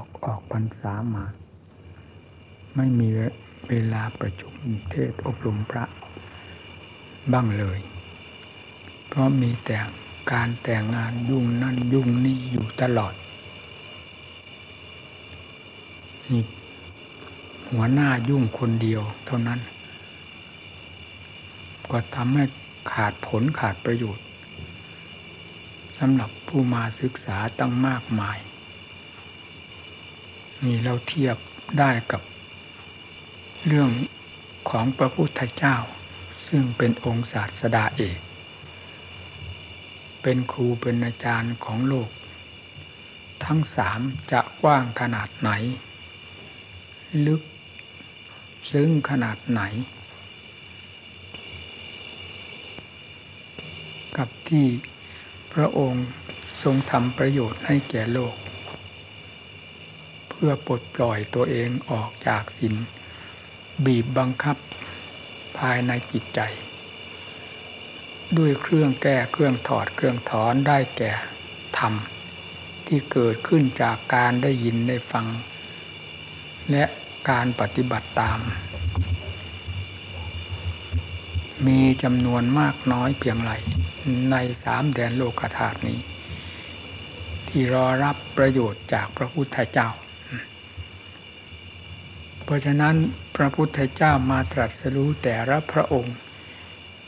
อกออกพรรษามา ไม่มีเวลาประชุมเทศอบรมพระบ้างเลย เพราะมีแต่การแต่งงานยุ่งนั่นยุ่งนี่อยู่ตลอดนี่หัวหน้ายุ่งคนเดียวเท่านั้น ก็ทำให้ขาดผลขาดประโยชน์สำหรับผู้มาศึกษาตั้งมากมาย นี่เราเทียบได้กับเรื่องของพระพุทธเจ้า ซึ่งเป็นองค์ศาสดาเอก เป็นครูเป็นอาจารย์ของโลก ทั้งสามจะกว้างขนาดไหน ลึกซึ้งขนาดไหน กับที่พระองค์ทรงทำประโยชน์ให้แก่โลก พื่อปลดปล่อยตัวเองออกจากสินบีบบังคับภายในจิตใจ ด้วยเครื่องแก้เครื่องถอดเครื่องถอนได้แก่ธรรม ที่เกิดขึ้นจากการได้ยินได้ฟัง และการปฏิบัติตาม มีจำนวนมากน้อยเพียงไรในสามแดนโลกธาตุนี้ ที่รอรับประโยชน์จากพระพุทธเจ้า ราะฉะนั้นพระพุทธเจ้ามาตรัสรู้แต่ละพระองค์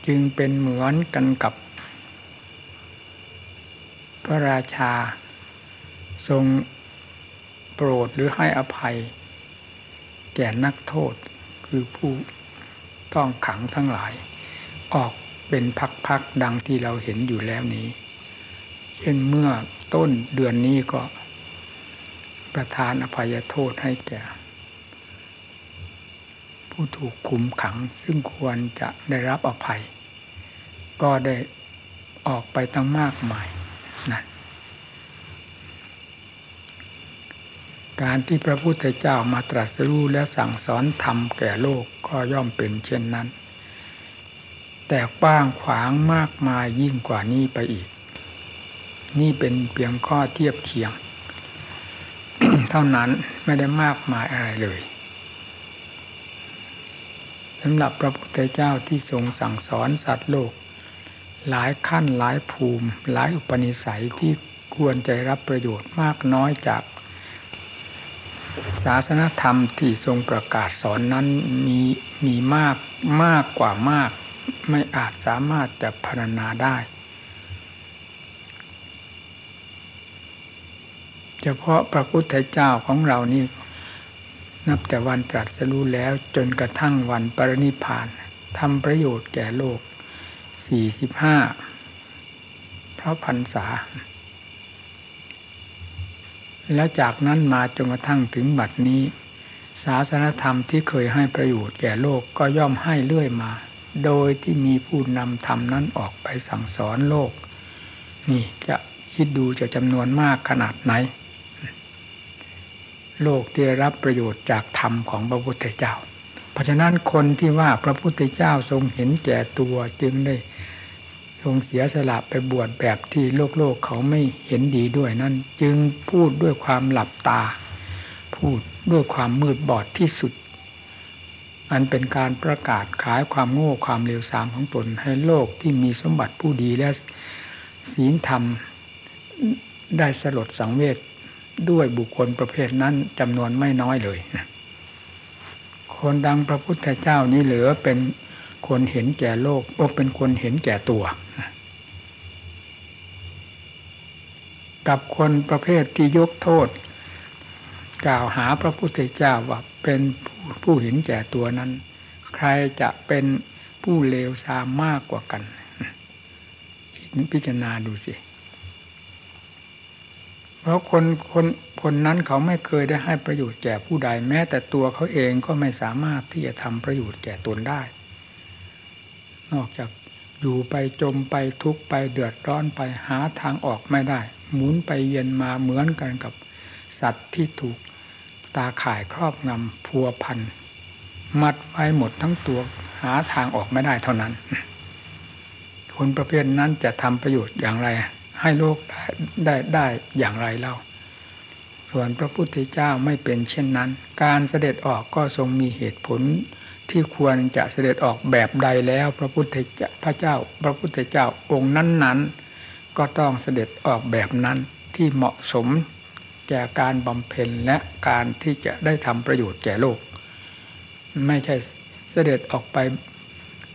จึงเป็นเหมือนกันกับ พระราชา ทรงโปรดหรือให้อภัย แก่นักโทษคือผู้ต้องขังทั้งหลาย ออกเป็นพักๆดังที่เราเห็นอยู่แล้วนี้ เช่นเมื่อต้นเดือนนี้ก็ประทานอภัยโทษให้แก่ ผู้ถูกคุมขัง ซึ่งควรจะได้รับอภัย ก็ได้ออกไปตั้งมากมายนั่นการที่พระพุทธเจ้ามาตรัสรู้และสั่งสอนธรรมแก่โลกก็ย่อมเป็นเช่นนั้น แต่กว้างขวางมากมายยิ่งกว่านี้ไปอีก นี่เป็นเพียงข้อเทียบเคียง เท่านั้นไม่ได้มากมายอะไรเลย สำหรับพระพุทธเจ้าที่ทรงสั่งสอนสัตว์โลก หลายขั้นหลายภูมิ หลายอุปนิสัยที่ควรใจรับประโยชน์มากน้อยจากศาสนธรรมที่ทรงประกาศสอนนั้นมีมีมากมากกว่ามาก ไม่อาจสามารถจะพรรณนาได้ เฉพาะพระพุทธเจ้าของเรานี่ นับแต่วันตรัสรู้แล้วจนกระทั่งวันปรินิพานทำประโยชน์แก่โลกสี่สิบห้าพระพรรษา แล้วจากนั้นมาจนกระทั่งถึงบัดนี้ ศาสนธรรมที่เคยให้ประโยชน์แก่โลกก็ย่อมให้เรื่อยมา โดยที่มีผู้นำธรรมนั้นออกไปสั่งสอนโลก นี่จะคิดดูจะจำนวนมากขนาดไหน โลกที่รับประโยชน์จากธรรมของพระพุทธเจ้า เพราะฉะนั้นคนที่ว่าพระพุทธเจ้าทรงเห็นแก่ตัวจึงได้ทรงเสียสละไปบวชแบบที่โลกโลกเขาไม่เห็นดีด้วยนั้นจึงพูดด้วยความหลับตา พูดด้วยความมืดบอดที่สุด อันเป็นการประกาศขายความโง่ความเลวทรามของตนให้โลกที่มีสมบัติผู้ดีและศีลธรรมได้สลดสังเวช ด้วยบุคคลประเภทนั้นจำนวนไม่น้อยเลยนะคนดังพระพุทธเจ้านี้เหลือเป็นคนเห็นแก่โลกก็เป็นคนเห็นแก่ตัวกับคนประเภทที่ยกโทษ กล่าวหาพระพุทธเจ้าว่าเป็นผู้เห็นแก่ตัวนั้น ใครจะเป็นผู้เลวทรามมากกว่ากันคิดพิจารณาดูสิ เพราะคนคนคนนั้นเขาไม่เคยได้ให้ประโยชน์แก่ผู้ใดแม้ แต่ตัวเขาเองก็ไม่สามารถที่จะทำประโยชน์แก่ตนได้ นอกจากอยู่ไปจมไปทุกไปเดือดร้อนไปหาทางออกไม่ได้ หมุนไปเย็นมาเหมือนกันกับสัตว์ที่ถูกตาข่ายครอบงำพัวพัน มัดไว้หมดทั้งตัวหาทางออกไม่ได้เท่านั้น คนประเภทนั้นจะทำประโยชน์อย่างไร ให้โลกได้ได้ได้อย่างไรเล่า ส่วนพระพุทธเจ้าไม่เป็นเช่นนั้น การเสด็จออกก็ทรงมีเหตุผลที่ควรจะเสด็จออกแบบใดแล้ว พระพุทธเจ้าพระเจ้า พระพุทธเจ้าองค์นั้นๆ ก็ต้องเสด็จออกแบบนั้นที่เหมาะสมแก่การบำเพ็ญและการที่จะได้ทำประโยชน์แก่โลก ไม่ใช่เสด็จออกไป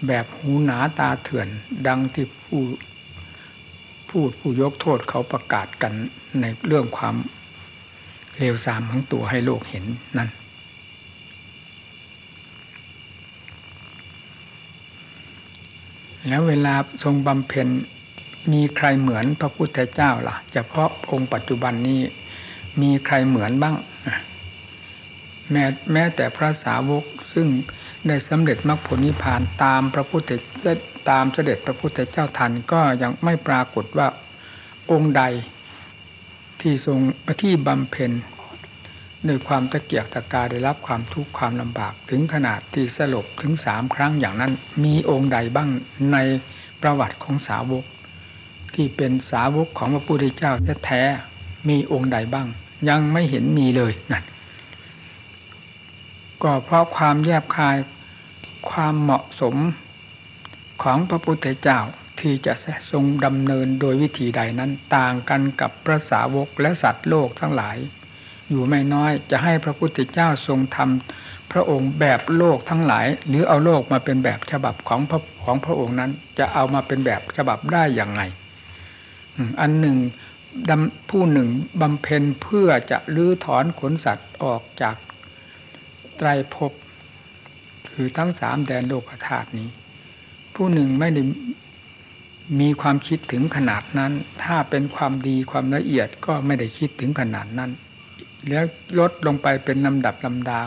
แบบหูหนาตาเถื่อนดังที่ผู้ พูดผู้ยกโทษเขาประกาศกันในเรื่องความเลวทรามของตัวให้โลกเห็นนั่นแล้วเวลาทรงบำเพ็ญมีใครเหมือนพระพุทธเจ้าล่ะ เฉพาะองค์ปัจจุบันนี้มีใครเหมือนบ้าง แม้แม้แต่พระสาวกซึ่ง ได้สำเร็จมรรคผลนิพพานตามพระพุทธตามเสด็จพระพุทธเจ้าทันก็ยังไม่ปรากฏว่าองค์ใดที่ทรงที่บำเพ็ญด้วยความตะเกียกตะกายได้รับความทุกข์ความลำบากถึงขนาดที่สลบถึงสามครั้งอย่างนั้น มีองค์ใดบ้างในประวัติของสาวก ที่เป็นสาวกของพระพุทธเจ้าแท้ๆมีองค์ใดบ้าง ยังไม่เห็นมีเลยนั่น ก็เพราะความแยบคายความเหมาะสมของพระพุทธเจ้าที่จะทรงดำเนินโดยวิธีใดนั้นต่างกันกับพระสาวกและสัตว์โลกทั้งหลาย อยู่ไม่น้อยจะให้พระพุทธเจ้าทรงทำพระองค์แบบโลกทั้งหลาย หรือเอาโลกมาเป็นแบบฉบับของพระของพระองค์นั้น จะเอามาเป็นแบบฉบับได้อย่างไงอันหนึ่งผู้หนึ่งบำเพ็ญเพื่อจะลื้อถอนขนสัตว์ออกจาก ไตรภพคือทั้งสามแดนโลกธาตุนี้ ผู้หนึ่งไม่ได้มีความคิดถึงขนาดนั้น ถ้าเป็นความดีความละเอียดก็ไม่ได้คิดถึงขนาดนั้น แล้วลดลงไปเป็นลำดับลำดา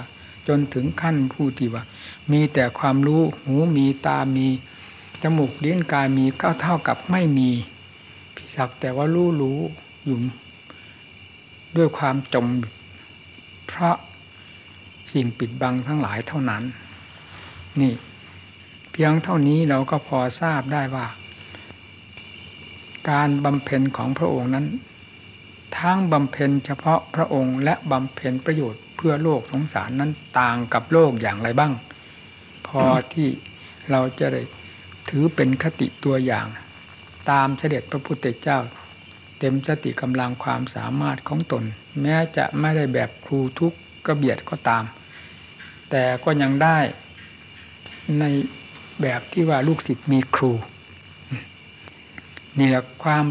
จนถึงขั้นผู้ที่ว่า มีแต่ความรู้หูมีตามีจมูกเลี้ยงกายมีก็เท่ากับไม่มีพิสักแต่ว่ารู้รู้อยู่ด้วยความจม เพราะ สิ่งปิดบังทั้งหลายเท่านั้น นี่ เพียงเท่านี้เราก็พอทราบได้ว่า การบำเพ็ญของพระองค์นั้นทั้งบำเพ็ญเฉพาะพระองค์และบำเพ็ญประโยชน์เพื่อโลกสงสารนั้นต่างกับโลกอย่างไรบ้าง พอที่เราจะได้ถือเป็นคติตัวอย่าง ตามเสด็จพระพุทธเจ้า เต็มสติกำลังความสามารถของตน แม้จะไม่ได้แบบครูทุกกระเบียดก็ตาม แต่ก็ยังได้ในแบบที่ว่าลูกศิษย์มีครู นี่แหละความ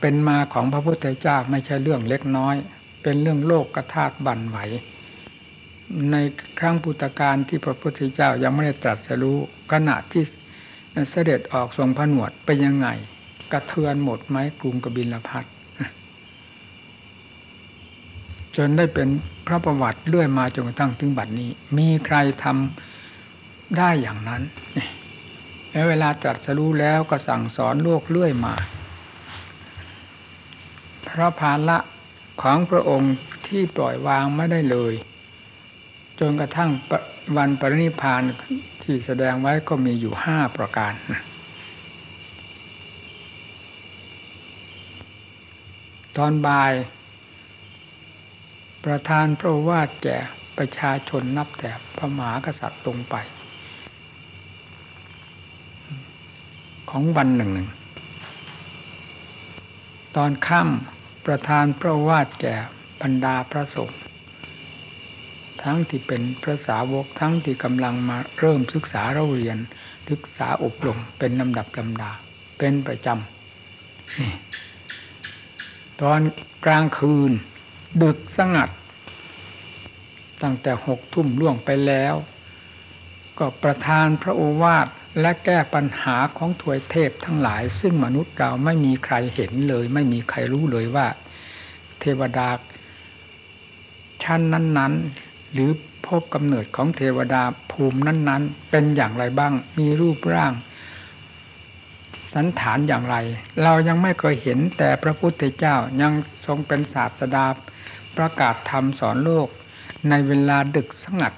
เป็นมาของพระพุทธเจ้าไม่ใช่เรื่องเล็กน้อย เป็นเรื่องโลกกระทาบั่นไหว ในครั้งพุทธกาลที่พระพุทธเจ้ายังไม่ได้ตรัสรู้ขณะที่เสด็จออกทรงผนวดไปยังไง กระเทือนหมดไหมกรุงกบิลพัท จนได้เป็นพระประวัติเรื่อยมาจนกระทั่งถึงบัดนี้ มีใครทำได้อย่างนั้นแล้วเวลาตรัสรู้แล้วก็สั่งสอนโลกเรื่อยมา พระภาละของพระองค์ที่ปล่อยวางไม่ได้เลย จนกระทั่งวันปรินิพานที่แสดงไว้ก็มีอยู่ห้าประการ ตอนบ่าย ประทานพระวาดแก่ประชาชนนับแต่พระมหากษัตริย์ลงไป ของวันหนึ่งหนึ่ง ตอนค่ำประทานพระวาดแก่บรรดาพระสงฆ์ทั้งที่เป็นพระสาวกทั้งที่กำลังมาเริ่มศึกษาเราเรียนศึกษาอบรมเป็นลำดับลำดา เป็นประจำตอนกลางคืน ดึกสงัด ตั้งแต่หกทุ่มล่วงไปแล้ว ก็ประทานพระโอวาทและแก้ปัญหาของถวยเทพทั้งหลาย ซึ่งมนุษย์เราไม่มีใครเห็นเลย ไม่มีใครรู้เลยว่า เทวดาชั้นนั้น ๆ หรือพบกำเนิดของเทวดาภูมินั้น ๆ เป็นอย่างไรบ้างมีรูปร่าง สันฐานอย่างไร เรายังไม่เคยเห็นแต่พระพุทธเจ้ายังทรงเป็นศาสดา ประกาศธรรมสอนโลกในเวลาดึกสงัด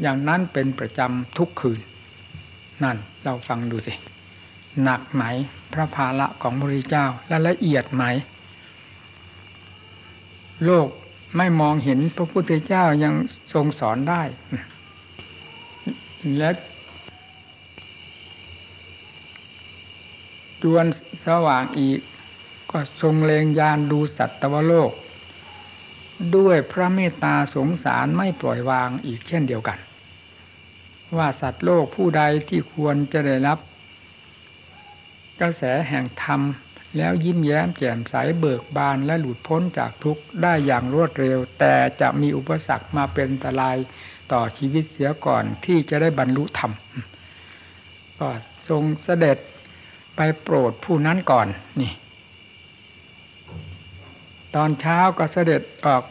อย่างนั้นเป็นประจำทุกคืน นั่นเราฟังดูสิ หนักไหมพระภาละของพระพุทธเจ้าและละเอียดไหม โลกไม่มองเห็นพระพุทธเจ้ายังทรงสอนได้ และจวนสว่างอีก ก็ทรงเลงยานดูสัตวโลก ด้วยพระเมตตาสงสารไม่ปล่อยวางอีกเช่นเดียวกัน ว่าสัตว์โลกผู้ใดที่ควรจะได้รับ กระแสแห่งธรรม แล้วยิ้มแย้มแจ่มใสเบิกบานและหลุดพ้นจากทุกข์ได้อย่างรวดเร็ว แต่จะมีอุปสรรคมาเป็นอันตรายต่อชีวิตเสียก่อนที่จะได้บรรลุธรรมก็ทรงเสด็จไปโปรดผู้นั้นก่อนนี่ ตอนเช้าก็เสด็จออก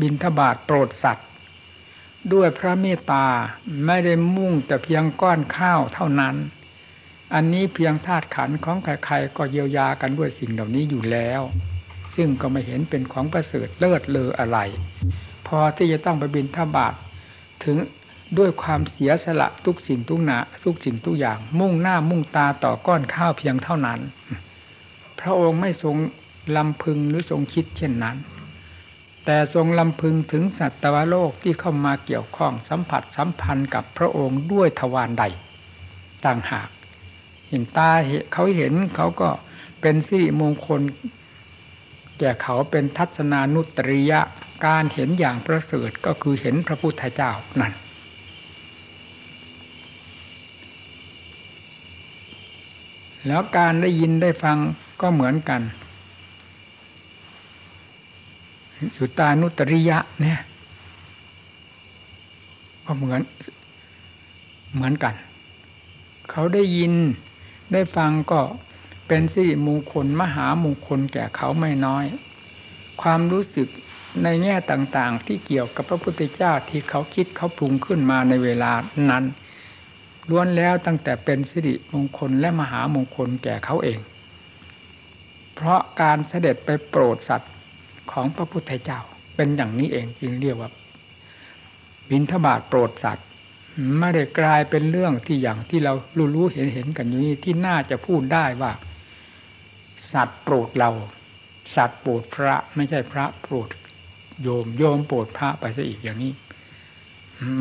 บินทบาทโปรดสัตว์ ด้วยพระเมตตาไม่ได้มุ่งแต่เพียงก้อนข้าวเท่านั้น อันนี้เพียงธาตุขันธ์ของใครๆก็เยียวยากันด้วยสิ่งเหล่านี้อยู่แล้ว ซึ่งก็ไม่เห็นเป็นของประเสริฐเลิศเลออะไร พอที่จะต้องไปบินทบาทถึงด้วยความเสียสละทุกสิ่งทุกนาทุกสิ่งทุกอย่าง มุ่งหน้ามุ่งตาต่อก้อนข้าวเพียงเท่านั้น พระองค์ไม่ทรง ลำพึงหรือทรงคิดเช่นนั้น แต่ทรงลำพึงถึงสัตวโลกที่เข้ามาเกี่ยวข้องสัมผัสสัมพันธ์กับพระองค์ด้วยทวารใด ต่างหาก เห็นตาเขาเห็นเขาก็เป็นสิริมงคล แก่เขาเป็นทัศนานุตริยะการเห็นอย่างประเสริฐก็คือเห็นพระพุทธเจ้านั่นแล้วการได้ยินได้ฟังก็เหมือนกัน สุตานุตริยะ เนี่ย ก็เหมือนเหมือนกัน เขาได้ยินได้ฟังก็เป็นสิริมงคลมหามงคลแก่เขาไม่น้อย ความรู้สึกในแง่ต่างๆ ที่เกี่ยวกับพระพุทธเจ้าที่เขาคิดเขาปรุงขึ้นมาในเวลานั้นล้วนแล้วตั้งแต่เป็นสิริมงคลและมหามงคลแก่เขาเอง เพราะการเสด็จไปโปรดสัตว์ ของพระพุทธเจ้า เป็นอย่างนี้เองจึงเรียกว่า บินทบาทโปรดสัตว์ไม่ได้กลายเป็นเรื่องที่อย่างที่เรารู้รู้เห็นเห็นกันอยู่นี้ที่น่าจะพูดได้ว่า สัตว์โปรดเรา สัตว์โปรดพระไม่ใช่พระโปรดโยมโยมโปรดพระไปซะอีกอย่างนี้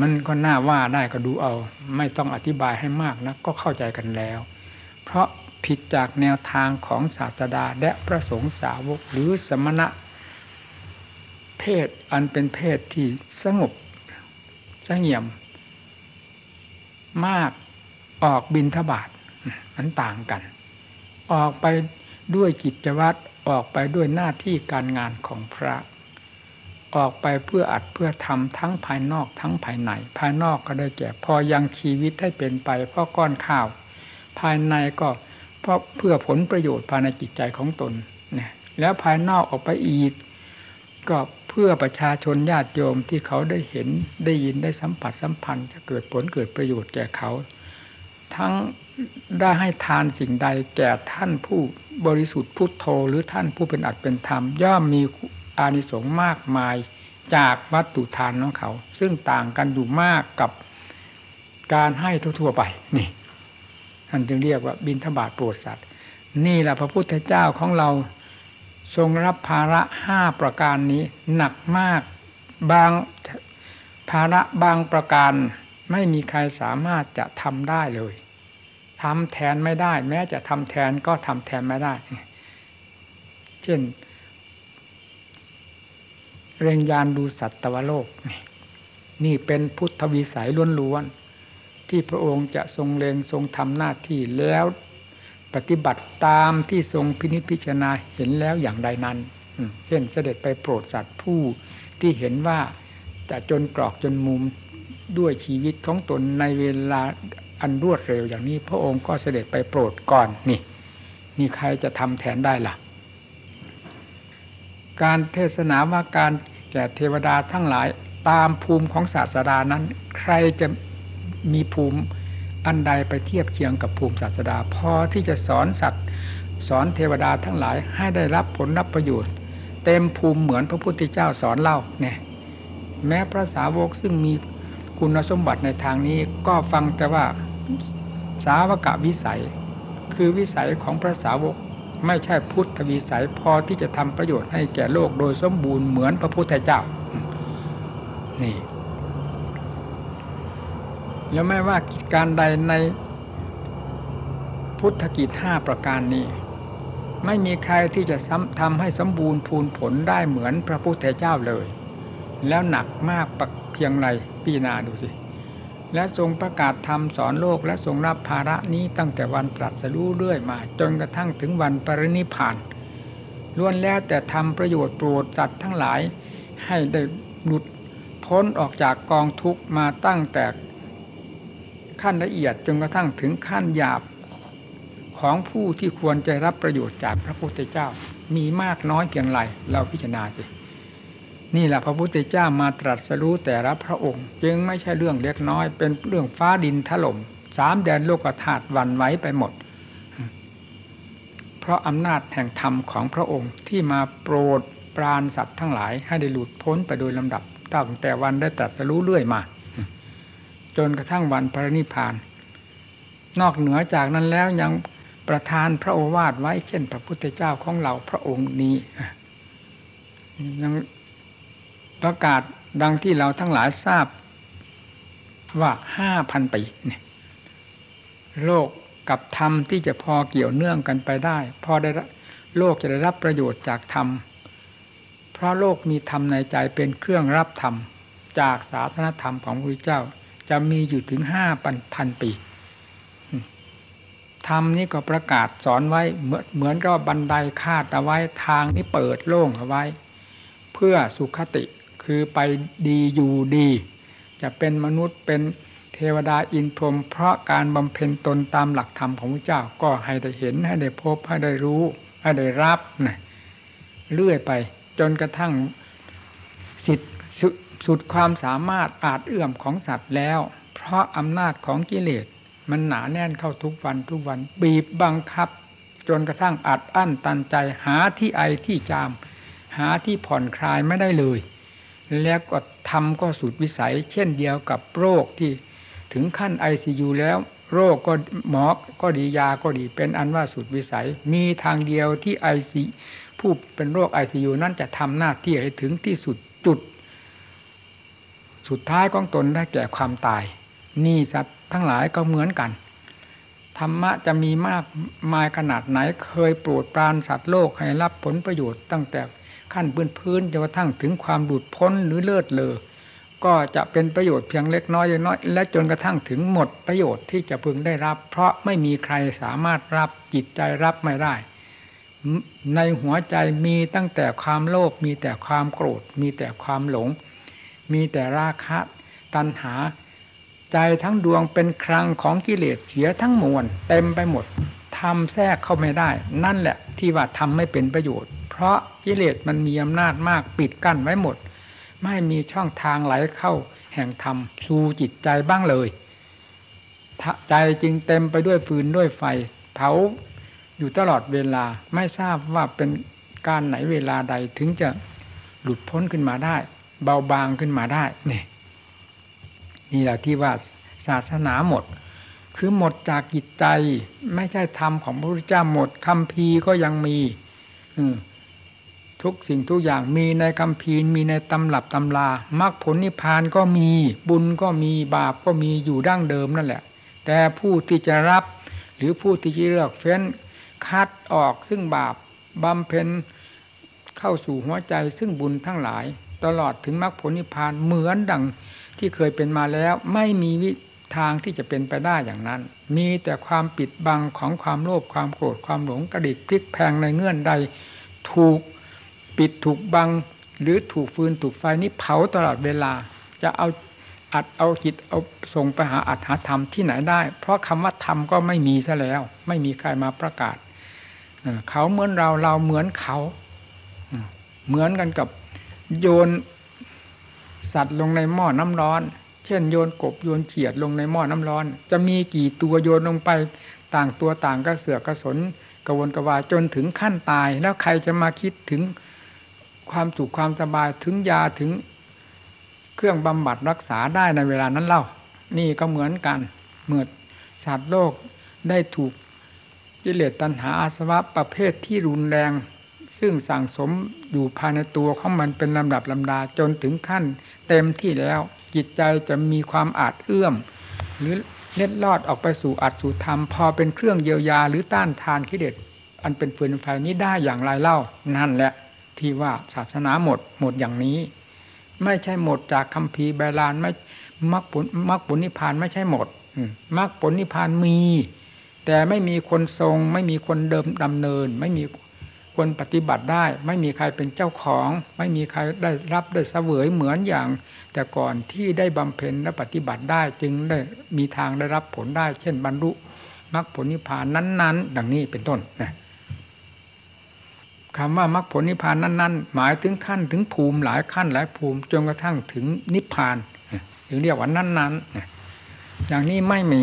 มันก็น่าว่าได้ก็ดูเอา ไม่ต้องอธิบายให้มากนะก็เข้าใจกันแล้ว เพราะผิดจากแนวทางของศาสดาและพระสงฆ์สาวกหรือสมณะ เพศอันเป็นเพศที่สงบสงเงียม มากออกบินทบาทมันต่างกัน ออกไปด้วยกิจวัตรออกไปด้วยหน้าที่การงานของพระ ออกไปเพื่ออัดเพื่อทำทั้งภายนอกทั้งภายใน ภายนอกก็ได้แก่พอยังชีวิตให้เป็นไป เพราะก้อนข้าว ภายในก็เพราะเพื่อผลประโยชน์ภายในจิตใจของตนเนี่ยแล้วภายนอกออกไปอีก ก็ เพื่อประชาชนญาติโยมที่เขาได้เห็นได้ยินได้สัมผัสสัมพันธ์จะเกิดผลเกิดประโยชน์แก่เขา ทั้งได้ให้ทานสิ่งใดแก่ท่านผู้บริสุทธิ์พุทโธหรือท่านผู้เป็นอัตเป็นธรรม ย่อมมีอานิสงส์มากมายจากวัตถุทานของเขา ซึ่งต่างกันอยู่มากกับการให้ทั่วๆไปนี่ท่านจึงเรียกว่าบินทบาทโปรดสัตว์ นี่แหละพระพุทธเจ้าของเรา ทรงรับภาระห้าประการนี้หนักมากบางภาระบางประการไม่มีใครสามารถจะทำได้เลยทำแทนไม่ได้ แม้จะทำแทนก็ทำแทนไม่ได้ เช่น เรียงยานดูสัตวโลก นี่เป็นพุทธวิสัยล้วนๆที่พระองค์จะทรงเลงทรงทำหน้าที่แล้ว ปฏิบัติตามที่ทรงพินิจพิจารณาเห็นแล้วอย่างใดนั้น เช่นเสด็จไปโปรดสัตว์ผู้ที่เห็นว่าจะจนกรอกจนมุมด้วยชีวิตของตนในเวลาอันรวดเร็วอย่างนี้ พระองค์ก็เสด็จไปโปรดก่อนนี่นี่ใครจะทำแทนได้ล่ะ การเทศนาว่าการแก่เทวดาทั้งหลายตามภูมิของศาสดานั้น ใครจะมีภูมิ อันใดไปเทียบเคียงกับภูมิศาสดาพอที่จะสอนสัตว์ สอนเทวดาทั้งหลายให้ได้รับผลรับประโยชน์ เต็มภูมิเหมือนพระพุทธเจ้าสอนเล่าเนี่ยแม้พระสาวกซึ่งมีคุณสมบัติในทางนี้ก็ฟังแต่ว่าสาวกวิสัย คือวิสัยของพระสาวกไม่ใช่พุทธวิสัยพอที่จะทำประโยชน์ให้แก่โลกโดยสมบูรณ์เหมือนพระพุทธเจ้านี่ แล้วไม่ว่ากิจการใดในพุทธกิจห้าประการนี้ ไม่มีใครที่จะทำให้สมบูรณ์พูนผลได้เหมือนพระพุทธเจ้าเลย แล้วหนักมากเพียงไรปีนาดูสิ และทรงประกาศธรรมสอนโลกและทรงรับภาระนี้ตั้งแต่วันตรัสรู้เรื่อยมา จนกระทั่งถึงวันปรินิพานล้วนแล้วแต่ทำประโยชน์โปรดสัตว์ทั้งหลายให้ได้หลุดพ้นออกจากกองทุกมาตั้งแต่ ขั้นละเอียดจนกระทั่งถึงขั้นหยาบของผู้ที่ควรจะรับประโยชน์จากพระพุทธเจ้า มีมากน้อยเพียงไรเราพิจารณาสิ นี่แหละพระพุทธเจ้ามาตรัสรู้แต่ละพระองค์ จึงไม่ใช่เรื่องเล็กน้อย เป็นเรื่องฟ้าดินถล่มสามแดนโลกธาตุวันไหวไปหมด เพราะอำนาจแห่งธรรมของพระองค์ที่มาโปรดปรานสัตว์ทั้งหลายให้ได้หลุดพ้นไปโดยลำดับตั้งแต่วันได้ตรัสรู้เรื่อยมา จนกระทั่งวันพระนิพพาน นอกเหนือจากนั้นแล้วยังประทานพระโอวาทไว้เช่น พระพุทธเจ้าของเราพระองค์นี้ยังประกาศดังที่เราทั้งหลายทราบว่าห้าพันปีโลกกับธรรมที่จะพอเกี่ยวเนื่องกันไปได้ พอได้โลกจะได้รับประโยชน์จากธรรม เพราะโลกมีธรรมในใจเป็นเครื่องรับธรรม จากศาสนธรรมของพระพุทธเจ้า จะมีอยู่ถึงห้าพันพันปีธรรมนี้ก็ประกาศสอนไว้เหมือนกับบันไดคาดเอาไว้ทางนี้เปิดโล่งเอาไว้ เพื่อสุขติคือไปดีอยู่ดี จะเป็นมนุษย์เป็นเทวดาอินพรหมเพราะการบำเพ็ญตนตามหลักธรรมของพระเจ้าก็ให้ได้เห็นให้ได้พบให้ได้รู้ให้ได้รับนะเลื่อยไป จนกระทั่งสิทธิ สุดความสามารถอาจเอื้อมของสัตว์แล้ว เพราะอำนาจของกิเลสมันหนาแน่นเข้าทุกวันทุกวัน บีบบังคับ จนกระทั่งอัดอั้นตันใจหาที่ไอที่จาม หาที่ผ่อนคลายไม่ได้เลย แล้วก็ทำก็สุดวิสัย เช่นเดียวกับโรคที่ถึงขั้นไอซียูแล้ว โรคก็หมอก็ดียาก็ดีเป็นอันว่าสุดวิสัย มีทางเดียวที่ไอซีผู้เป็นโรคไอซียูนั้นจะทำหน้าที่ให้ถึงที่สุดจุด สุดท้ายของตนได้แก่ความตาย นี่สัตว์ทั้งหลายก็เหมือนกันธรรมะจะมีมากมายขนาดไหนเคยโปรดปรานสัตว์โลกให้รับผลประโยชน์ตั้งแต่ขั้นพื้นพื้นจนกระทั่งถึงความหลุดพ้นหรือเลิศเลอก็จะเป็นประโยชน์เพียงเล็กน้อยน้อย และจนกระทั่งถึงหมดประโยชน์ที่จะพึงได้รับ เพราะไม่มีใครสามารถรับจิตใจรับไม่ได้ ในหัวใจมีตั้งแต่ความโลภมีแต่ความโกรธ มีแต่ความหลง มีแต่ราคะ ตัณหา ใจทั้งดวงเป็นครังของกิเลสเสียทั้งมวลเต็มไปหมดทำแทรกเข้าไม่ได้ นั่นแหละที่ว่าทำไม่เป็นประโยชน์ เพราะกิเลสมันมีอำนาจมากปิดกั้นไว้หมด ไม่มีช่องทางไหลเข้า แห่งธรรมสู่จิตใจบ้างเลยใจจึงเต็มไปด้วยฟืนด้วยไฟ เผาอยู่ตลอดเวลาไม่ทราบว่าเป็นการไหนเวลาใดถึงจะหลุดพ้นขึ้นมาได้ เบาบางขึ้นมาได้นี่นี่แหละที่ว่าศาสนาหมด คือหมดจากจิตใจไม่ใช่ธรรมของพระพุทธเจ้าหมดคำพีก็ยังมีทุกสิ่งทุกอย่างมีในคำพีมีในตำรับตำลามรรคผลนิพพานก็มีบุญก็มีบาปก็มีอยู่ดั้งเดิมนั่นแหละ แต่ผู้ที่จะรับ หรือผู้ที่จะเลือกเฟ้นคัดออกซึ่งบาปบำเพ็ญเข้าสู่หัวใจซึ่งบุญทั้งหลาย ตลอดถึงมรรคผลนิพพานเหมือนดังที่เคยเป็นมาแล้ว ไม่มีวิทางที่จะเป็นไปได้อย่างนั้น มีแต่ความปิดบังของความโลภความโกรธความหลงกระดิกพลิกแพงในเงื่อนใด ถูกปิดถูกบัง หรือถูกฟืนถูกไฟนี้เผาตลอดเวลา จะเอาอัดเอาจิตเอาส่งไปหาอัตหาธรรมที่ไหนได้ เพราะคำว่าธรรมก็ไม่มีซะแล้ว ไม่มีใครมาประกาศเขาเหมือนเราเราเหมือนเขา เหมือนกันกับ โยนสัตว์ลงในหม้อน้ำร้อน เช่นโยนกบโยนเขียดลงในหม้อน้ำร้อน จะมีกี่ตัวโยนลงไปต่างตัวต่างกระเสือกกระสนกระวนกระวายจนถึงขั้นตาย แล้วใครจะมาคิดถึงความสุขความสบายถึงยาถึงเครื่องบำบัดรักษาได้ในเวลานั้นเล่า นี่ก็เหมือนกันเมื่อสัตว์โลกได้ถูกกิเลสตัณหาอาสวะประเภทที่รุนแรง ซึ่งสั่งสมอยู่ภายในตัวของมันเป็นลำดับลำดาจนถึงขั้น เต็มที่แล้วจิตใจจะมีความอาจเอื้อม หรือเล็ดลอดออกไปสู่อัตสู่ธรรม พอเป็นเครื่องเยียวยาหรือต้านทานกิเลสอันเป็นฟืนไฟนี้ได้อย่างไรเล่านั่นแหละที่ว่าศาสนาหมดหมดอย่างนี้ ไม่ใช่หมดจากคำพีบาลานไม่มรรคผลมรรคผลนิพพานไม่ใช่หมดมรรคผลนิพพานมี แต่ไม่มีคนทรง ไม่มีคนเดิมดำเนิน ไม่มี คนปฏิบัติได้ ไม่มีใครเป็นเจ้าของ ไม่มีใครได้รับได้เสวยเหมือนอย่าง แต่ก่อนที่ได้บำเพ็ญและปฏิบัติได้จึงได้มีทางได้รับผลได้ เช่นบรรลุมรรคผลนิพพานนั้น ๆ ดังนี้เป็นต้นนะคำว่ามรรคผลนิพพานนั้น ๆ หมายถึงขั้นถึงภูมิหลายขั้นหลายภูมิจนกระทั่งถึงนิพพานถึงเรียกว่านั้นๆอย่างนี้ไม่มี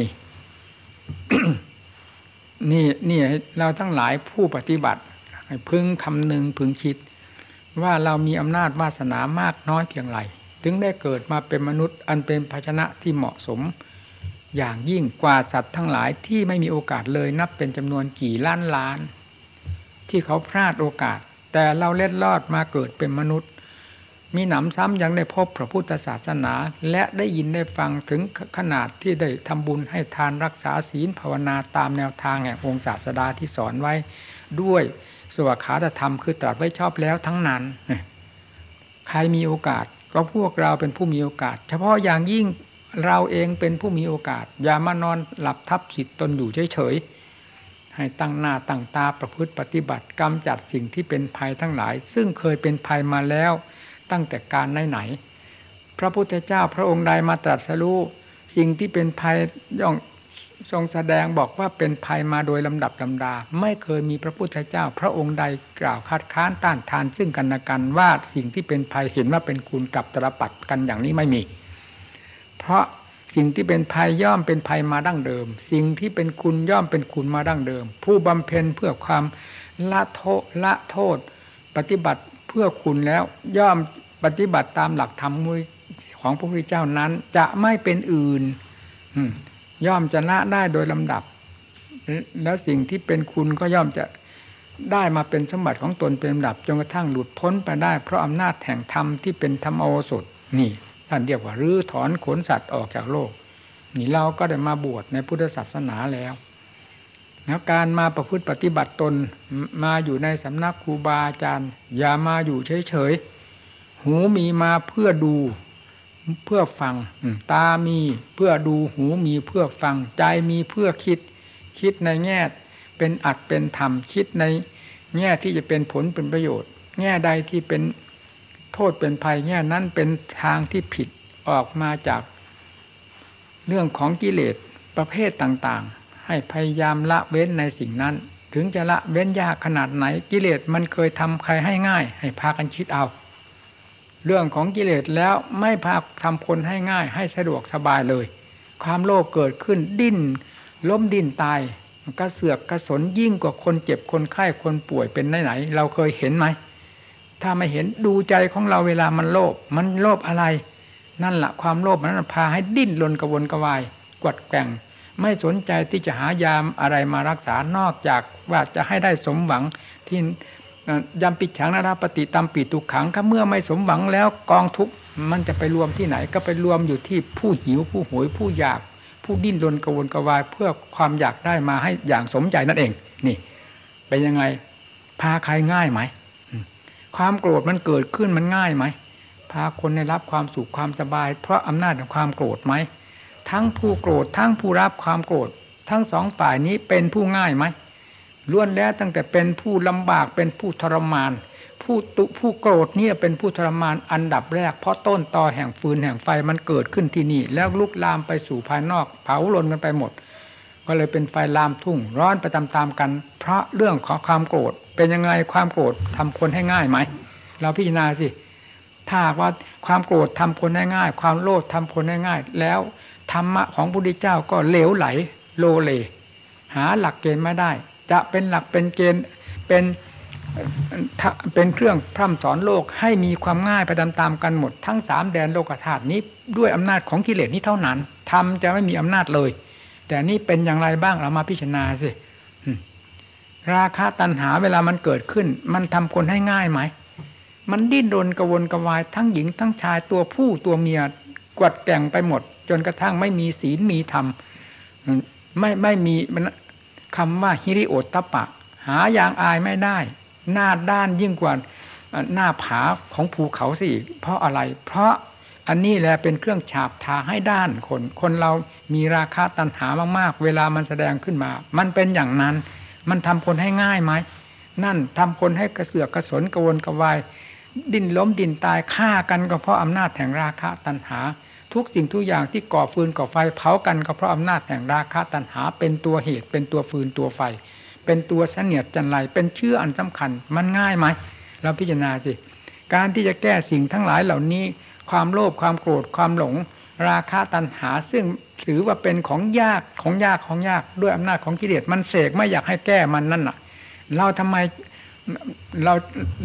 นี่นี่เราทั้งหลายผู้ปฏิบัติ พึงคำนึงพึงคิด ว่าเรามีอำนาจวาสนามากน้อยเพียงไรถึงได้เกิดมาเป็นมนุษย์อันเป็นภาชนะที่เหมาะสม อย่างยิ่งกว่าสัตว์ทั้งหลายที่ไม่มีโอกาสเลยนับเป็นจำนวนกี่ล้านล้าน ที่เขาพลาดโอกาส แต่เราเล็ดลอดมาเกิดเป็นมนุษย์ มีหนำซ้ำยังได้พบพระพุทธศาสนา และได้ยินได้ฟังถึงขนาดที่ได้ทำบุญให้ทานรักษาศีลภาวนาตามแนวทางแห่งองศาสดาที่สอนไว้ด้วย สวขาธรรมคือตรัสไว้ชอบแล้วทั้งนั้นใครมีโอกาสก็พวกเราเป็นผู้มีโอกาส เฉพาะอย่างยิ่งเราเองเป็นผู้มีโอกาส อย่ามานอนหลับทับสิทธิ์ตนอยู่เฉยๆให้ตั้งหน้าตั้งตาประพฤติปฏิบัติกำจัดสิ่งที่เป็นภัยทั้งหลาย ซึ่งเคยเป็นภัยมาแล้วตั้งแต่การไหนไหนพระพุทธเจ้าพระองค์ใดมาตรัสรู้สิ่งที่เป็นภัยย่อง ทรงแสดงบอกว่าเป็นภัยมาโดยลำดับลำดา ไม่เคยมีพระพุทธเจ้า พระองค์ใดกล่าวคัดค้านต้านทาน ซึ่งกันและกันว่าสิ่งที่เป็นภัยเห็นว่าเป็นคุณกับตรปัดกันอย่างนี้ไม่มี เพราะสิ่งที่เป็นภัยย่อมเป็นภัยมาดั้งเดิม สิ่งที่เป็นคุณย่อมเป็นคุณมาดั้งเดิม ผู้บำเพ็ญเพื่อความละโทษละโทษ ปฏิบัติเพื่อคุณแล้วย่อมปฏิบัติตามหลักธรรมของพระพุทธเจ้านั้น จะไม่เป็นอื่น ย่อมจะละได้โดยลำดับ แล้วสิ่งที่เป็นคุณก็ย่อมจะได้มาเป็นสมบัติของตนเป็นลำดับจนกระทั่งหลุดพ้นไปได้ เพราะอำนาจแห่งธรรมที่เป็นธรรมโอสถนี่ท่านเรียกว่ารื้อถอนขนสัตว์ออกจากโลก นี่เราก็ได้มาบวชในพุทธศาสนาแล้วแล้วการมาประพฤติปฏิบัติตนมาอยู่ในสำนักครูบาอาจารย์ อย่ามาอยู่เฉยๆหูมีมาเพื่อดู เพื่อฟังตามีเพื่อดูหูมีเพื่อฟังใจมีเพื่อคิด คิดในแง่เป็นอัดเป็นธรรมคิดในแง่ที่จะเป็นผลเป็นประโยชน์ แง่ใดที่เป็นโทษเป็นภัยแง่นั้นเป็นทางที่ผิดออกมาจาก เรื่องของกิเลสประเภทต่างๆ ให้พยายามละเว้นในสิ่งนั้น ถึงจะละเว้นยากขนาดไหนกิเลสมันเคยทำใครให้ง่าย ให้พากันคิดเอา เรื่องของกิเลสแล้วไม่พาทำคนให้ง่ายให้สะดวกสบายเลย ความโลภเกิดขึ้นดิ้น ล้มดิ้นตายกระเสือกกระสนยิ่งกว่าคนเจ็บคนไข้คนป่วยเป็นไหนไหนเราเคยเห็นไหม ถ้าไม่เห็นดูใจของเราเวลามันโลภมันโลภอะไร นั่นแหละความโลภมันพาให้ดิ้นรนกระวนกระวายกวัดแกงไม่สนใจที่จะหายามอะไรมารักษานอกจากว่าจะให้ได้สมหวังที่ ยำปิดฉังนาราปฏิตามปีตุขังก็เมื่อไม่สมหวังแล้วกองทุกมันจะไปรวมที่ไหนก็ไปรวมอยู่ที่ผู้หิวผู้หวยผู้อยาก ผู้ดิ้นรนกระวนกระวายเพื่อความอยากได้มาให้อย่างสมใจนั่นเอง นี่เป็นยังไงพาใครง่ายไหม ความโกรธมันเกิดขึ้นมันง่ายไหม พาคนได้รับความสุขความสบาย เพราะอำนาจของความโกรธไหม ทั้งผู้โกรธทั้งผู้รับความโกรธ ทั้งสองฝ่ายนี้เป็นผู้ง่ายไหม ล้วนแล้วตั้งแต่เป็นผู้ลำบากเป็นผู้ทรมาน ผู้ตุผู้โกรธนี่เป็นผู้ทรมานอันดับแรก เพราะต้นตอแห่งฟืนแห่งไฟมันเกิดขึ้นที่นี่ แล้วลุกลามไปสู่ภายนอก เผาลนกันไปหมด ก็เลยเป็นไฟลามทุ่ง ร้อนไปตามๆกัน เพราะเรื่องของความโกรธ เป็นยังไงความโกรธทำคนให้ง่ายไหมเราพิจารณาสิถ้าว่าความโกรธทำคนให้ง่าย ความโลภทำคนให้ง่าย แล้วธรรมะของพระพุทธเจ้าก็เหลวไหล โลเล หาหลักเกณฑ์ไม่ได้ จะเป็นหลักเป็นเกณฑ์เป็นเป็นเครื่องพร่ำสอนโลกให้มีความง่ายไปตามๆกันหมด ทั้งสามแดนโลกธาตุนี้ด้วยอำนาจของกิเลสนี้เท่านั้นทำจะไม่มีอำนาจเลย แต่นี่เป็นอย่างไรบ้างเรามาพิจารณาสิราคะตัณหาเวลามันเกิดขึ้น มันทำคนให้ง่ายไหม มันดิ้นรนกระวนกระวายทั้งหญิงทั้งชายตัวผู้ตัวเมียกวัดแก่งไปหมด จนกระทั่งไม่มีศีลมีธรรมไม่ไม่มี คำว่าฮิริโอตตะปะ หาอย่างอายไม่ได้ หน้าด้านยิ่งกว่าหน้าผาของภูเขาสิเพราะอะไร เพราะอันนี้แหละเป็นเครื่องฉาบทาให้ด้านคน คนเรามีราคาตัณหามากๆ เวลามันแสดงขึ้นมา มันเป็นอย่างนั้น มันทำคนให้ง่ายไหม นั่นทำคนให้กระเสือกกระสนกระวนกระวาย ดิ้นล้มดิ้นตายฆ่ากันก็เพราะอำนาจแห่งราคะตัณหา ทุกสิ่งทุกอย่างที่ก่อฟืนก่อไฟเผากันก็เพราะอำนาจแห่งราคะตัณหา เป็นตัวเหตุเป็นตัวฟืนตัวไฟ เป็นตัวเสนียดจันไรเป็นเชื่ออันสำคัญ มันง่ายไหมเราพิจารณาสิการที่จะแก้สิ่งทั้งหลายเหล่านี้ ความโลภความโกรธความหลง ราคะตัณหาซึ่งถือว่าเป็นของยากของยากของยากด้วยอำนาจของกิเลสมันเสกไม่อยากให้แก้มันนั่นน่ะ เราทำไมเรา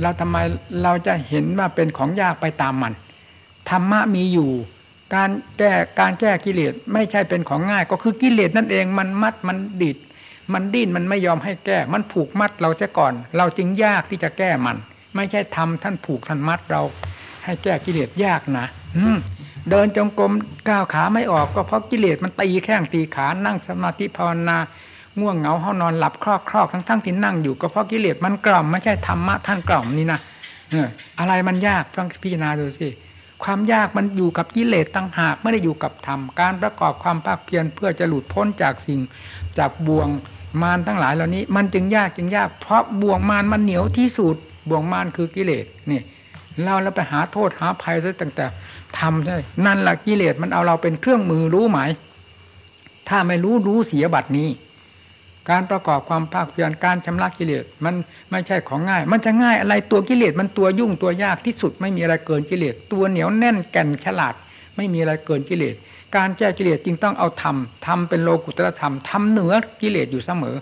เราทำไมเราจะเห็นว่าเป็นของยากไปตามมันธรรมะมีอยู่ การแก้การแก้กิเลสไม่ใช่เป็นของง่าย ก็คือกิเลสนั่นเองมันมัดมันดิด มันดิ้นมันไม่ยอมให้แก้ มันผูกมัดเราเสียก่อน เราจึงยากที่จะแก้มัน ไม่ใช่ทำท่านผูกท่านมัดเรา ให้แก้กิเลสยากนะเดินจงกรมก้าวขาไม่ออกก็เพราะกิเลสมันตีแข้งตีขานั่งสมาธิภาวนาง่วงเหงาห้านอนหลับคลอกคลอกทั้งทั้งที่นั่งอยู่ก็เพราะกิเลสมันกล่อมไม่ใช่ธรรมะท่านกล่อมนี่นะเอออะไรมันยากต้องพิจารณาดูสิ ความยากมันอยู่กับกิเลสตั้งหากไม่ได้อยู่กับธรรมการประกอบความภาคเพียรเพื่อจะหลุดพ้นจากสิ่งจากบ่วงมารทั้งหลายเหล่านี้ มันจึงยากจึงยากเพราะบ่วงมารมันเหนียวที่สุดบ่วงมารคือกิเลสนี่เราเราไปหาโทษหาภัยซะตั้งแต่ทำใช่นั่นแหละกิเลสมันเอาเราเป็นเครื่องมือรู้ไหม ถ้าไม่รู้รู้เสียบัตรนี้ การประกอบความภาคเพียรการชำระกิเลสมันไม่ใช่ของง่าย มันจะง่ายอะไรตัวกิเลสมันตัวยุ่งตัวยากที่สุดไม่มีอะไรเกินกิเลสตัวเหนียวแน่นแก่นฉลาด ไม่มีอะไรเกินกิเลสการแก้กิเลสจึงต้องเอาธรรมทำเป็นโลกุตตรธรรมทำเหนือกิเลสอยู่เสมอ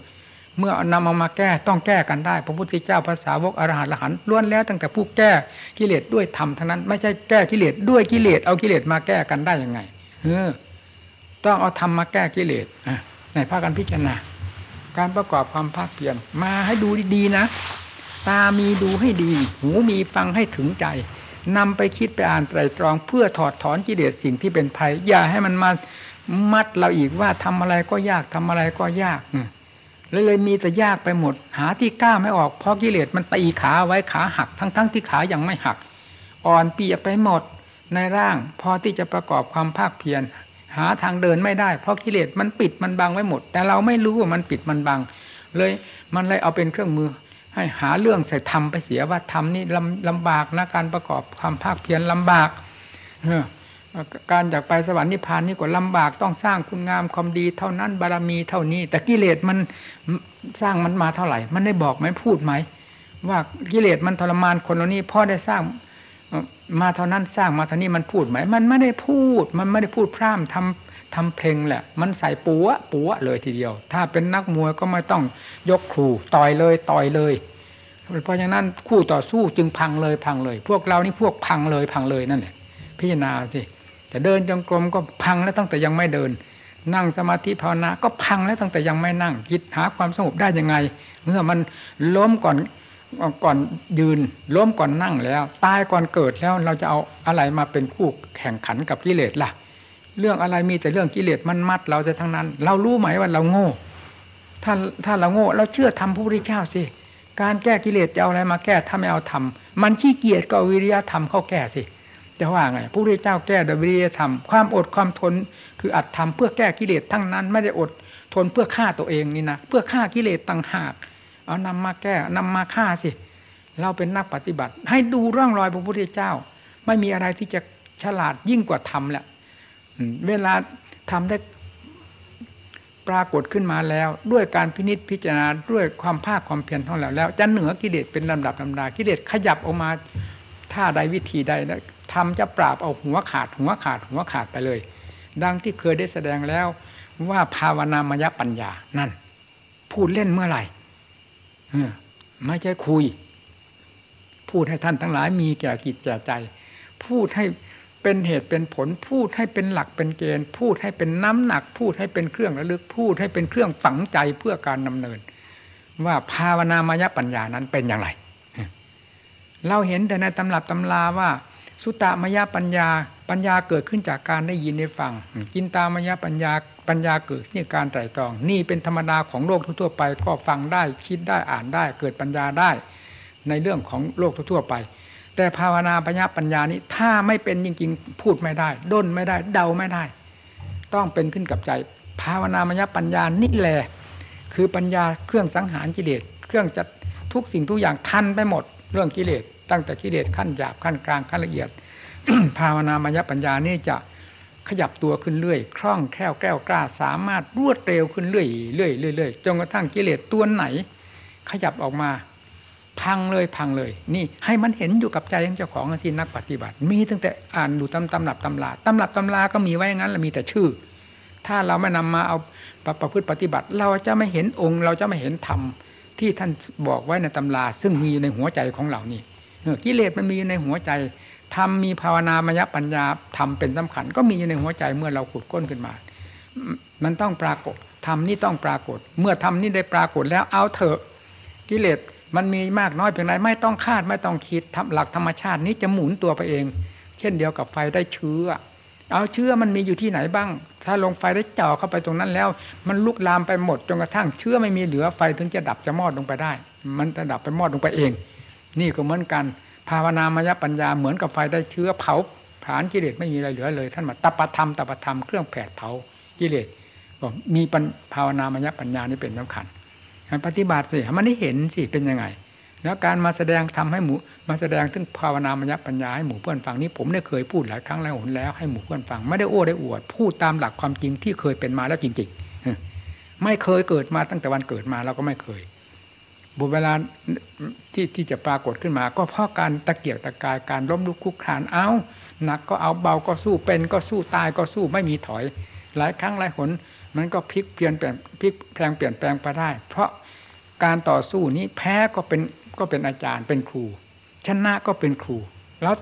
เมื่อนำเอามาแก้ต้องแก้กันได้ พระพุทธเจ้าภาษาวกอรหันต์ละหันล้วนแล้วตั้งแต่ผู้แก้กิเลสด้วยธรรมทั้งนั้น ไม่ใช่แก้กิเลสด้วยกิเลสเอากิเลสมาแก้กันได้ยังไงเออต้องเอาธรรมมาแก้กิเลสในภาคการพิจารณา การประกอบความภาคเพียรมาให้ดูดีๆนะ ตามีดูให้ดี หูมีฟังให้ถึงใจนำไปคิดไปอ่านไตรตรอง เพื่อถอดถอนกิเลสสิ่งที่เป็นภัย อย่าให้มันมามัดเราอีกว่าทำอะไรก็ยากทำอะไรก็ยากเลยเลยมีแต่ยากไปหมด หาที่กล้าไม่ออกเพราะกิเลสมันตีขาไว้ขาหัก ทั้งๆทที่ขายังไม่หัก อ่อนเปียกไปหมดในร่าง พอที่จะประกอบความภาคเพียร หาทางเดินไม่ได้ เพราะกิเลสมันปิดมันบังไว้หมด แต่เราไม่รู้ว่ามันปิดมันบัง เลยมันเลยเอาเป็นเครื่องมือ ให้หาเรื่องใส่ทำไปเสียว่าทำนี่ลำลำบากนะการประกอบความภาคเพียรลำบากเอการจากไปสวรรค์นิพพานนี่ก็ลำบากต้องสร้างคุณงามความดีเท่านั้นบารมีเท่านี้ แต่กิเลสมันสร้างมันมาเท่าไหร่ มันได้บอกไหมพูดไหม ว่ากิเลสมันทรมานคนเหล่านี้พ่อได้สร้าง มาเท่านั้นสร้างมาเท่านี้มันพูดไหม มันไม่ได้พูด มันไม่ได้พูดพร่ำทำทำเพลงแหละ มันใส่ปัวปัวเลยทีเดียว ถ้าเป็นนักมวยก็ไม่ต้องยกครูต่อยเลยต่อยเลย เพราะฉะนั้นคู่ต่อสู้จึงพังเลยพังเลย พวกเรานี่พวกพังเลยพังเลยนั่นแหละพิจารณาสิจะเดินจงกรมก็พังแล้วตั้งแต่ยังไม่เดิน นั่งสมาธิภาวนาก็พังแล้วตั้งแต่ยังไม่นั่งคิดหาความสงบได้ยังไง เมื่อมันล้มก่อน ก่อนยืนล้มก่อนนั่งแล้ว ตายก่อนเกิดแล้วเราจะเอาอะไรมาเป็นคู่แข่งขันกับกิเลสล่ะ เรื่องอะไรมีแต่เรื่องกิเลสมันมัดเราจะทั้งนั้น เรารู้ไหมว่าเราโง่ ถ้าถ้าเราโง่เราเชื่อทำพระพุทธเจ้าสิการแก้กิเลสจะเอาอะไรมาแก้ถ้าไม่เอาทำมันขี้เกียจก็วิริยะธรรมเข้าแก้สิจะว่าไงพระพุทธเจ้าแก้โดยวิริยธรรมความอดความทนคืออัดทำเพื่อแก้กิเลสทั้งนั้น ไม่ได้อดทนเพื่อฆ่าตัวเองนี่นะเพื่อฆ่ากิเลสต่างหาก เอานำมาแก้นำมาฆ่าสิเราเป็นนักปฏิบัติ ให้ดูร่องรอยพระพุทธเจ้า ไม่มีอะไรที่จะฉลาดยิ่งกว่าทำแหละเวลาทำได้ปรากฏขึ้นมาแล้ว ด้วยการพินิษพิจารณาด้วยความภาคความเพียรทั้งหลายแล้ว จะเหนือกิเลสเป็นลำดับลำดากิเลสขยับออกมาท่าใดวิธีใดทำจะปราบเอาหัวขาด หัวขาด หัวขาดไปเลย ดังที่เคยได้แสดงแล้วว่าภาวนามยปัญญานั่น พูดเล่นเมื่อไหร่ ไม่ใช่คุย พูดให้ท่านทั้งหลายมีแก่กิจแก่ใจ พูดให้เป็นเหตุเป็นผล พูดให้เป็นหลักเป็นเกณฑ์ พูดให้เป็นน้ำหนัก พูดให้เป็นเครื่องระลึก พูดให้เป็นเครื่องฝังใจเพื่อการดำเนิน ว่าภาวนามยปัญญานั้นเป็นอย่างไร เราเห็นแต่ในตำรับตำราว่า สุตตมยปัญญา ปัญญาเกิดขึ้นจากการได้ยินได้ฟังกินตามยปัญญาปัญญาเกิดที่การไตรตรอง นี่เป็นธรรมดาของโลกทั่วไป ก็ฟังได้คิดได้อ่านได้ เกิดปัญญาได้ ในเรื่องของโลกทั่วไป แต่ภาวนาปัญญาปัญญานี้ถ้าไม่เป็นจริงๆ พูดไม่ได้ ด้นไม่ได้ เดาไม่ได้ ต้องเป็นขึ้นกับใจ ภาวนามยปัญญานี่แหละคือปัญญาเครื่องสังหารกิเลสเครื่องจัดทุกสิ่งทุกอย่างทันไปหมด เรื่องกิเลส ตั้งแต่กิเลสขั้นหยาบขั้นกลางขั้นละเอียด ภาวนามยปัญญานี่จะขยับตัวขึ้นเรื่อยคล่องแคล่วแก้วกล้าสามารถรวดเร็วขึ้นเรื่อยเรื่อยเรื่อยจนกระทั่งกิเลสตัวไหน ขยับออกมา พังเลยพังเลย นี่ให้มันเห็นอยู่กับใจของเจ้าของสินักปฏิบัติ มีตั้งแต่อ่านดูตำตำหนับตำลาตำหนับตำลาก็มีไว้งั้นแล้วมีแต่ชื่อ ถ้าเราไม่นำมาเอาประพฤติปฏิบัติ เราจะไม่เห็นองค์ เราจะไม่เห็นธรรมที่ท่านบอกไว้ในตำราซึ่งมีอยู่ในหัวใจของเรานี่ กิเลสมันมีอยู่ในหัวใจธรรมมีภาวนามยปัญญาธรรมเป็นสำคัญ ก็มีอยู่ในหัวใจเมื่อเราขุดก้นขึ้นมา มันต้องปรากฏธรรมนี่ต้องปรากฏ เมื่อธรรมนี่ได้ปรากฏแล้วเอาเถอะกิเลสมันมีมากน้อยเพียงไรไม่ต้องคาดไม่ต้องคิดหลักธรรมชาตินี้จะหมุนตัวไปเอง เช่นเดียวกับไฟได้เชื้อ เอาเชื้อมันมีอยู่ที่ไหนบ้าง ถ้าลงไฟได้เจาะเข้าไปตรงนั้นแล้ว มันลุกลามไปหมดจนกระทั่งเชื้อไม่มีเหลือไฟถึงจะดับจะมอดลงไปได้ มันจะดับไปมอดลงไปเอง นี่ก็เหมือนกัน ภาวนามยปัญญาเหมือนกับไฟได้เชื้อเผาผลาญกิเลสไม่มีอะไรเหลือเลย ท่านมาตปธรรมตปธรรมเครื่องแผดเผากิเลสก็มีภาวนามยปัญญานี่เป็นสำคัญปฏิบัติสิมันได้เห็นสิเป็นยังไง แล้วการมาแสดงทำให้หมู่มาแสดงถึงภาวนามยปัญญาให้หมู่เพื่อนฟังนี้ผมได้เคยพูดหลายครั้งแล้วหนแล้วให้หมู่เพื่อนฟัง ไม่ได้โอ้ได้อวด พูดตามหลักความจริงที่เคยเป็นมาแล้วจริงๆไม่เคยเกิดมาตั้งแต่วันเกิดมาเราก็ไม่เคย บุเวลาที่ที่จะปรากฏขึ้นมา ก็เพราะการตะเกียกตะกายการล้มลุกคุกคลานเอาหนักก็เอาเบาก็สู้เป็นก็สู้ตายก็สู้ไม่มีถอย หลายครั้งหลายหนมันก็พลิกเปลี่ยนเปลี่ยนพลิกแปลงเปลี่ยนแปลงไปได้ เพราะการต่อสู้นี้แพ้ก็เป็นก็เป็นอาจารย์เป็นครู ชนะก็เป็นครู แล้ว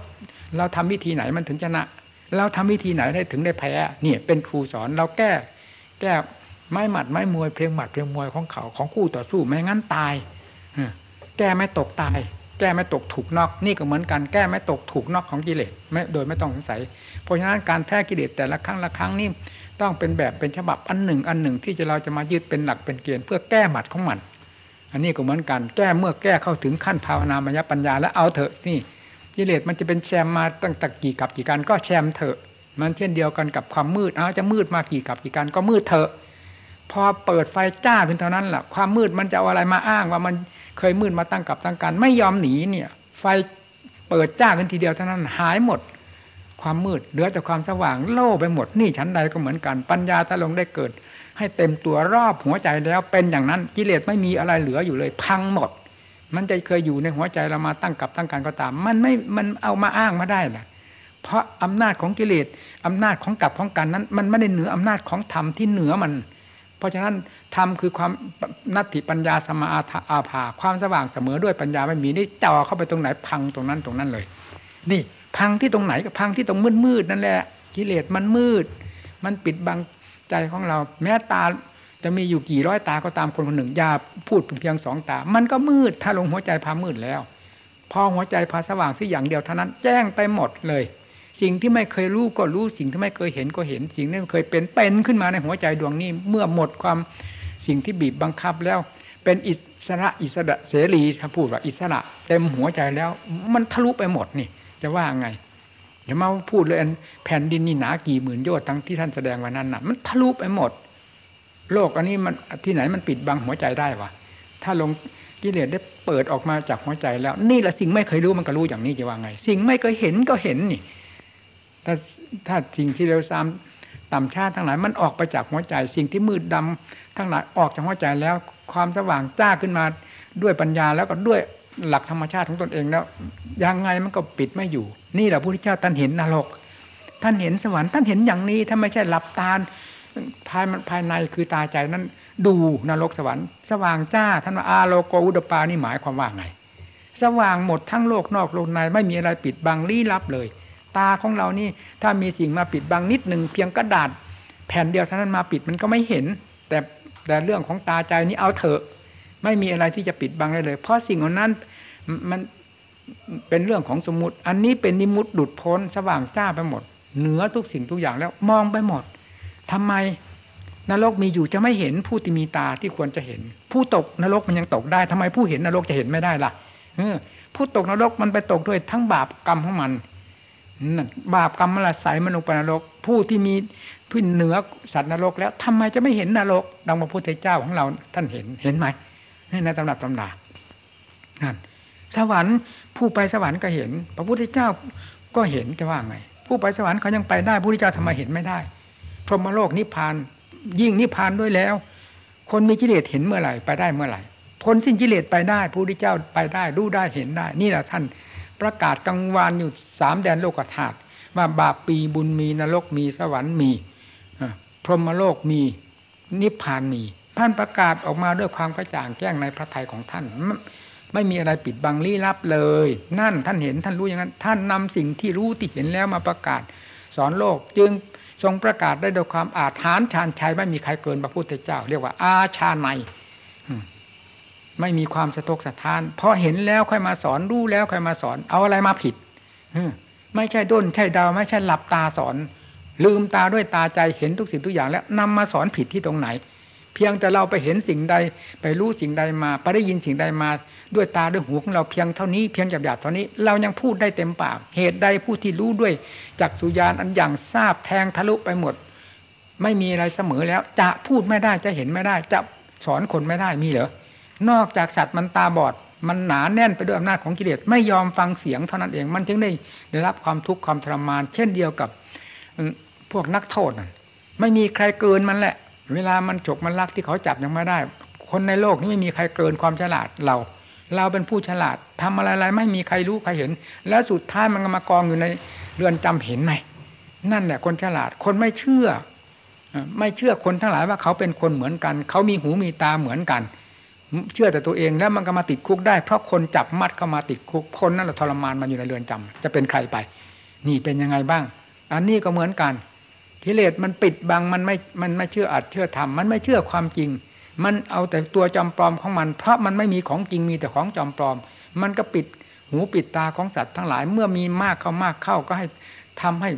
เราทำวิธีไหนมันถึงชนะ เราทำวิธีไหนได้ถึงได้แพ้เนี่ยเป็นครูสอนเราแก้แก้ไม้หมัดไม้มวยเพลงหมัดเพลงมวยของเขาของคู่ต่อสู้ไม่งั้นตาย แก้ไม่ตกตาย แก้ไม่ตกถูกนอก นี่ก็เหมือนกันแก้ไม่ตกถูกนอกของกิเลสไม่โดยไม่ต้องสงสัย เพราะฉะนั้นการแพ้กิเลสแต่ละครั้งละครั้งนี่ต้องเป็นแบบเป็นฉบับอันหนึ่ง อันหนึ่งที่จะเราจะมายึดเป็นหลักเป็นเกณฑ์เพื่อแก้หมัดของมัน อันนี้ก็เหมือนกันแก้เมื่อแก้เข้าถึงขั้นภาวนามยปัญญาแล้วเอาเถอะนี่กิเลสมันจะเป็นแชมมาตั้งแต่กี่กับกี่การก็แชมเถอะ มันเช่นเดียวกันกับความมืดเอาจะมืดมากี่กับกี่การก็มืดเถอะ พอเปิดไฟจ้าขึ้นเท่านั้นแหละความมืดมันจะเอาอะไรมาอ้างว่ามันเคยมืดมาตั้งกับตั้งการไม่ยอมหนีเนี่ย ไฟเปิดจ้าขึ้นทีเดียวเท่านั้นหายหมด ความมืดเหลือแต่ความสว่างโล่ไปหมดนี่ชั้นใดก็เหมือนกัน ปัญญาถ้าลงได้เกิด ให้เต็มตัวรอบหัวใจแล้วเป็นอย่างนั้นกิเลสไม่มีอะไรเหลืออยู่เลย พังหมด มันจะเคยอยู่ในหัวใจเรามาตั้งกับตั้งการก็ตาม มันไม่มันเอามาอ้างมาได้นะเพราะอำนาจของกิเลสอำนาจของกับของกันนั้น มันไม่ได้เหนืออำนาจของธรรมที่เหนือมัน เพราะฉะนั้นธรรมคือความนัตถิปัญญาสมาอาภาความสว่างเสมอด้วยปัญญาไม่มีนี่จ่อเข้าไปตรงไหนพังตรงนั้นตรงนั้นเลย นี่พังที่ตรงไหนก็พังที่ตรงมืดมืดนั่นแหละกิเลสมันมืด มันปิดบังใจของเรา แม้ตาจะมีอยู่กี่ร้อยตาก็ตามคนคนหนึ่งอย่าพูดเพียงสองตา มันก็มืดถ้าลงหัวใจพามืดแล้ว พอหัวใจพาสว่างสิอย่างเดียวเท่านั้น แจ้งไปหมดเลย สิ่งที่ไม่เคยรู้ก็รู้สิ่งที่ไม่เคยเห็นก็เห็น สิ่งที่ไม่เคยเป็นเป็นขึ้นมาในหัวใจดวงนี้ เมื่อหมดความสิ่งที่บีบบังคับแล้วเป็นอิสระอิสระเสรีถ้าพูดว่าอิสระ เต็มหัวใจแล้ว มันทะลุไปหมดนี่ จะว่าไงอย่ามาพูดเลยแผ่นดินนี่หนากี่หมื่นโยชน์ทั้งที่ท่านแสดงวันนั้นน่ะ มันทะลุไปหมด โลกอันนี้มันที่ไหนมันปิดบังหัวใจได้วะถ้าลงกิเลสได้เปิดออกมาจากหัวใจแล้ว นี่แหละสิ่งไม่เคยรู้มันก็รู้อย่างนี้จะว่าไง สิ่งไม่เคยเห็นก็เห็นนี่ ถ้าถ้าสิ่งที่เร็วซ้ำต่ำชาติทั้งหลายมันออกไปจากหัวใจ สิ่งที่มืดดำทั้งหลายออกจากหัวใจแล้วความสว่างจ้าขึ้นมาด้วยปัญญาแล้วก็ด้วยหลักธรรมชาติของตนเองแล้วยังไงมันก็ปิดไม่อยู่ นี่แหละพระพุทธเจ้าท่านเห็นนรก ท่านเห็นสวรรค์ท่านเห็นอย่างนี้ถ้าไม่ใช่หลับตาภายภายในคือตาใจนั้น ดูนรกสวรรค์ สว่างจ้าท่านว่าอาโลโกอุดปานี่หมายความว่าไง สว่างหมดทั้งโลกนอกโลกในไม่มีอะไรปิดบังลี้ลับเลย ตาของเรานี่ ถ้ามีสิ่งมาปิดบังนิดหนึ่งเพียงกระดาษ แผ่นเดียวเท่านั้นมาปิดมันก็ไม่เห็น แต่แต่เรื่องของตาใจนี้เอาเถอะ ไม่มีอะไรที่จะปิดบังได้เลย เพราะสิ่งเหล่านั้นมันเป็นเรื่องของสมมติ อันนี้เป็นนิมุติดุดพ้นสว่างจ้าไปหมด เหนือทุกสิ่งทุกอย่างแล้วมองไปหมดทำไมนรกมีอยู่จะไม่เห็นผู้ที่มีตาที่ควรจะเห็น ผู้ตกนรกมันยังตกได้ทำไมผู้เห็นนรกจะเห็นไม่ได้ล่ะผู้ตกนรกมันไปตกด้วยทั้งบาปกรรมของมัน บาปกรรมมละใสมันลงไปนรก ผู้ที่มีพื้นเหนือสัตว์นรก แล้วทำไมจะไม่เห็นนรกดังพระพุทธเจ้าของเราท่านเห็นเห็นไหมในตำรับตำรานั่นสวรรค์ผู้ไปสวรรค์ก็เห็น พระพุทธเจ้าก็เห็นจะว่าไง ผู้ไปสวรรค์เขายังไปได้พระพุทธเจ้าทำไมเห็นไม่ได้ พรหมโลกนิพพาน ยิ่งนิพพานด้วยแล้ว คนมีกิเลสเห็นเมื่อไหร่ไปได้เมื่อไหร่พ้นสิ้นกิเลสไปได้พระพุทธเจ้าไปได้รู้ได้เห็นได้ นี่แหละท่าน ประกาศกังวานอยู่สามแดนโลกธาตุว่าบาปปีบุญมีนรกมีสวรรค์มีพรหมโลกมีนิพพานมีท่านประกาศออกมาด้วยความกระจ่างแจ้งในพระทัยของท่าน ไม่มีอะไรปิดบังลี้ลับเลย นั่นท่านเห็นท่านรู้อย่างนั้น ท่านนำสิ่งที่รู้ที่เห็นแล้วมาประกาศ สอนโลกจึงทรงประกาศได้โดยความอาถรรพ์ชาญชัยไม่มีใครเกินพระพุทธเจ้า เรียกว่าอาชาใน ไม่มีความสะทกสะท้านเพราะเห็นแล้วค่อยมาสอนรู้แล้วค่อยมาสอน เอาอะไรมาผิดไม่ใช่ด้นใช่ดาวไม่ใช่หลับตาสอน ลืมตาด้วยตาใจเห็นทุกสิ่งทุกอย่าง แล้วนำมาสอนผิดที่ตรงไหน เพียงแต่เราไปเห็นสิ่งใด ไปรู้สิ่งใดมา ไปได้ยินสิ่งใดมา ด้วยตาด้วยหูของเราเพียงเท่านี้เพียงหยาบๆเท่านี้เรายังพูดได้เต็มปากเหตุใดผู้ที่รู้ด้วยจักสุญานอันอย่างทราบแทงทะลุไปหมด ไม่มีอะไรเสมอแล้ว จะพูดไม่ได้จะเห็นไม่ได้ จะสอนคนไม่ได้มีเหรอ นอกจากสัตว์มันตาบอด มันหนาแน่นไปด้วยอำนาจของกิเลสไม่ยอมฟังเสียงเท่านั้นเอง มันจึงได้ได้รับความทุกข์ความทรมาน เช่นเดียวกับพวกนักโทษนั่นไม่มีใครเกินมันแหละ เวลามันฉกมันลักที่เขาจับยังไม่ได้ คนในโลกนี้ไม่มีใครเกินความฉลาดเรา เราเป็นผู้ฉลาดทำอะไรๆไม่มีใครรู้ใครเห็น แล้วสุดท้ายมันก็มากองอยู่ในเรือนจำเห็นไหมนั่นแหละคนฉลาดคนไม่เชื่อ ไม่เชื่อคนทั้งหลายว่าเขาเป็นคนเหมือนกัน เขามีหูมีตาเหมือนกัน เชื่อแต่ตัวเองแล้วมันก็มาติดคุกได้เพราะคนจับมัดเข้ามาติดคุกคนนั่นแหละทรมานมาอยู่ในเรือนจำจะเป็นใครไป นี่เป็นยังไงบ้าง อันนี้ก็เหมือนกันกิเลสมันปิดบังมันไม่มันไม่เชื่ออัดเชื่อทำมันไม่เชื่อความจริง มันเอาแต่ตัวจอมปลอมของมัน เพราะมันไม่มีของจริงมีแต่ของจอมปลอม มันก็ปิดหูปิดตาของสัตว์ทั้งหลาย เมื่อมีมากเข้ามากเข้าก็ให้ทำให้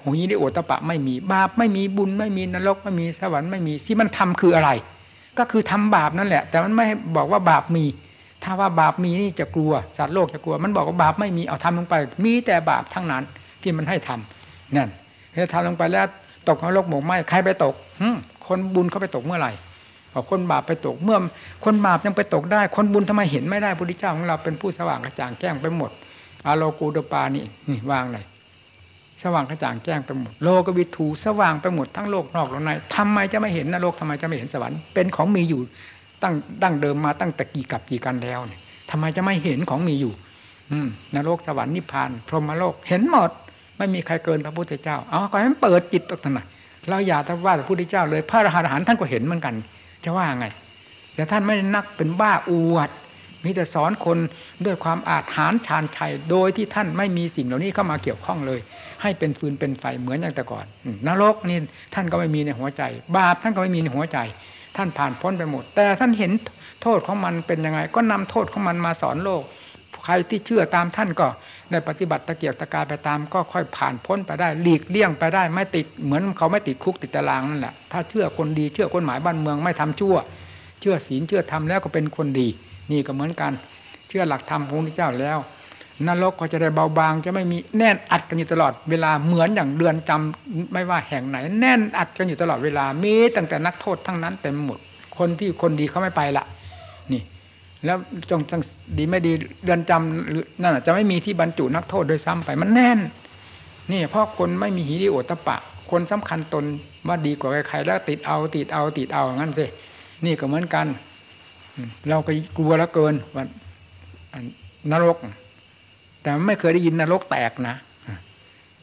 หูยีได้โอตปะไม่มีบาปไม่มีบุญไม่มีนรกไม่มีสวรรค์ไม่มีที่มันทำคืออะไร ก็คือทำบาปนั่นแหละ แต่มันไม่บอกว่าบาปมี ถ้าว่าบาปมีนี่จะกลัวสัตว์โลกจะกลัว มันบอกว่าบาปไม่มีเอาทำลงไป มีแต่บาปทั้งนั้นที่มันให้ทำนั่นถ้าทำลงไปแล้วตกนรกหมกไหมใครไปตกคนบุญเขาไปตกเมื่อไหร่คนบาปไปตกเมื่อ คนบาปยังไปตกได้ คนบุญทำไมเห็นไม่ได้พระพุทธเจ้าของเราเป็นผู้สว่างกระจ่างแจ้งไปหมดอาโลกูดปานี่นี่วางเลย สว่างกระจ่างแจ้งไปหมดโลกวิถูสว่างไปหมดทั้งโลกนอกโลกในทำไมจะไม่เห็นนรกทำไมจะไม่เห็นสวรรค์เป็นของมีอยู่ตั้งดั้งเดิมมาตั้งแต่กี่กับกี่กันแล้วเนี่ยทำไมจะไม่เห็นของมีอยู่ อืมนรกสวรรค์นิพพาน พรหมโลกเห็นหมด ไม่มีใครเกินพระพุทธเจ้าเอาก็ให้มันเปิดจิตตรงนั้นเราอย่าทว่าพระพุทธเจ้าเลย พระอรหันต์ท่านก็เห็นเหมือนกัน จะว่าไงแต่ท่านไม่ได้นักเป็นบ้าอวด มีแต่สอนคนด้วยความอาถรรพ์ชาญชัยโดยที่ท่านไม่มีสิ่งเหล่านี้เข้ามาเกี่ยวข้องเลย ให้เป็นฟืนเป็นไฟเหมือนอย่างแต่ก่อนนรกนี่ท่านก็ไม่มีในหัวใจ บาปท่านก็ไม่มีในหัวใจ ท่านผ่านพ้นไปหมด แต่ท่านเห็นโทษของมันเป็นยังไง ก็นำโทษของมันมาสอนโลก ใครที่เชื่อตามท่านก็ได้ปฏิบัติตะเกียกตะกายไปตาม ก็ค่อยผ่านพ้นไปได้หลีกเลี่ยงไปได้ไม่ติดเหมือนเขาไม่ติดคุกติดตารางนั่นแหละถ้าเชื่อคนดีเชื่อคนหมายบ้านเมืองไม่ทำชั่ว เชื่อศีลเชื่อธรรมแล้วก็เป็นคนดี นี่ก็เหมือนกันชื่อหลักธรรมของพระเจ้าแล้วนรกก็จะได้เบาบางจะไม่มีแน่นอัดกันอยู่ตลอดเวลาเหมือนอย่างเดือนจำไม่ว่าแห่งไหน แน่นอัดกันอยู่ตลอดเวลามีตั้งแต่นักโทษทั้งนั้นเต็มหมดคนที่คนดีเขาไม่ไปละนี่ แล้วจงจังดีไม่ดีเดือนจำหรือนั่นจะไม่มีที่บรรจุนักโทษโดยซ้ำไปมันแน่น นี่เพราะคนไม่มีหิริโอตปะ คนสำคัญตนว่าดีกว่าใครๆแล้วติดเอาติดเอาติดเอางั้นสินี่ก็เหมือนกัน เราก็กลัวแล้วเกินว่านรก แต่ไม่เคยได้ยินนรกแตกนะ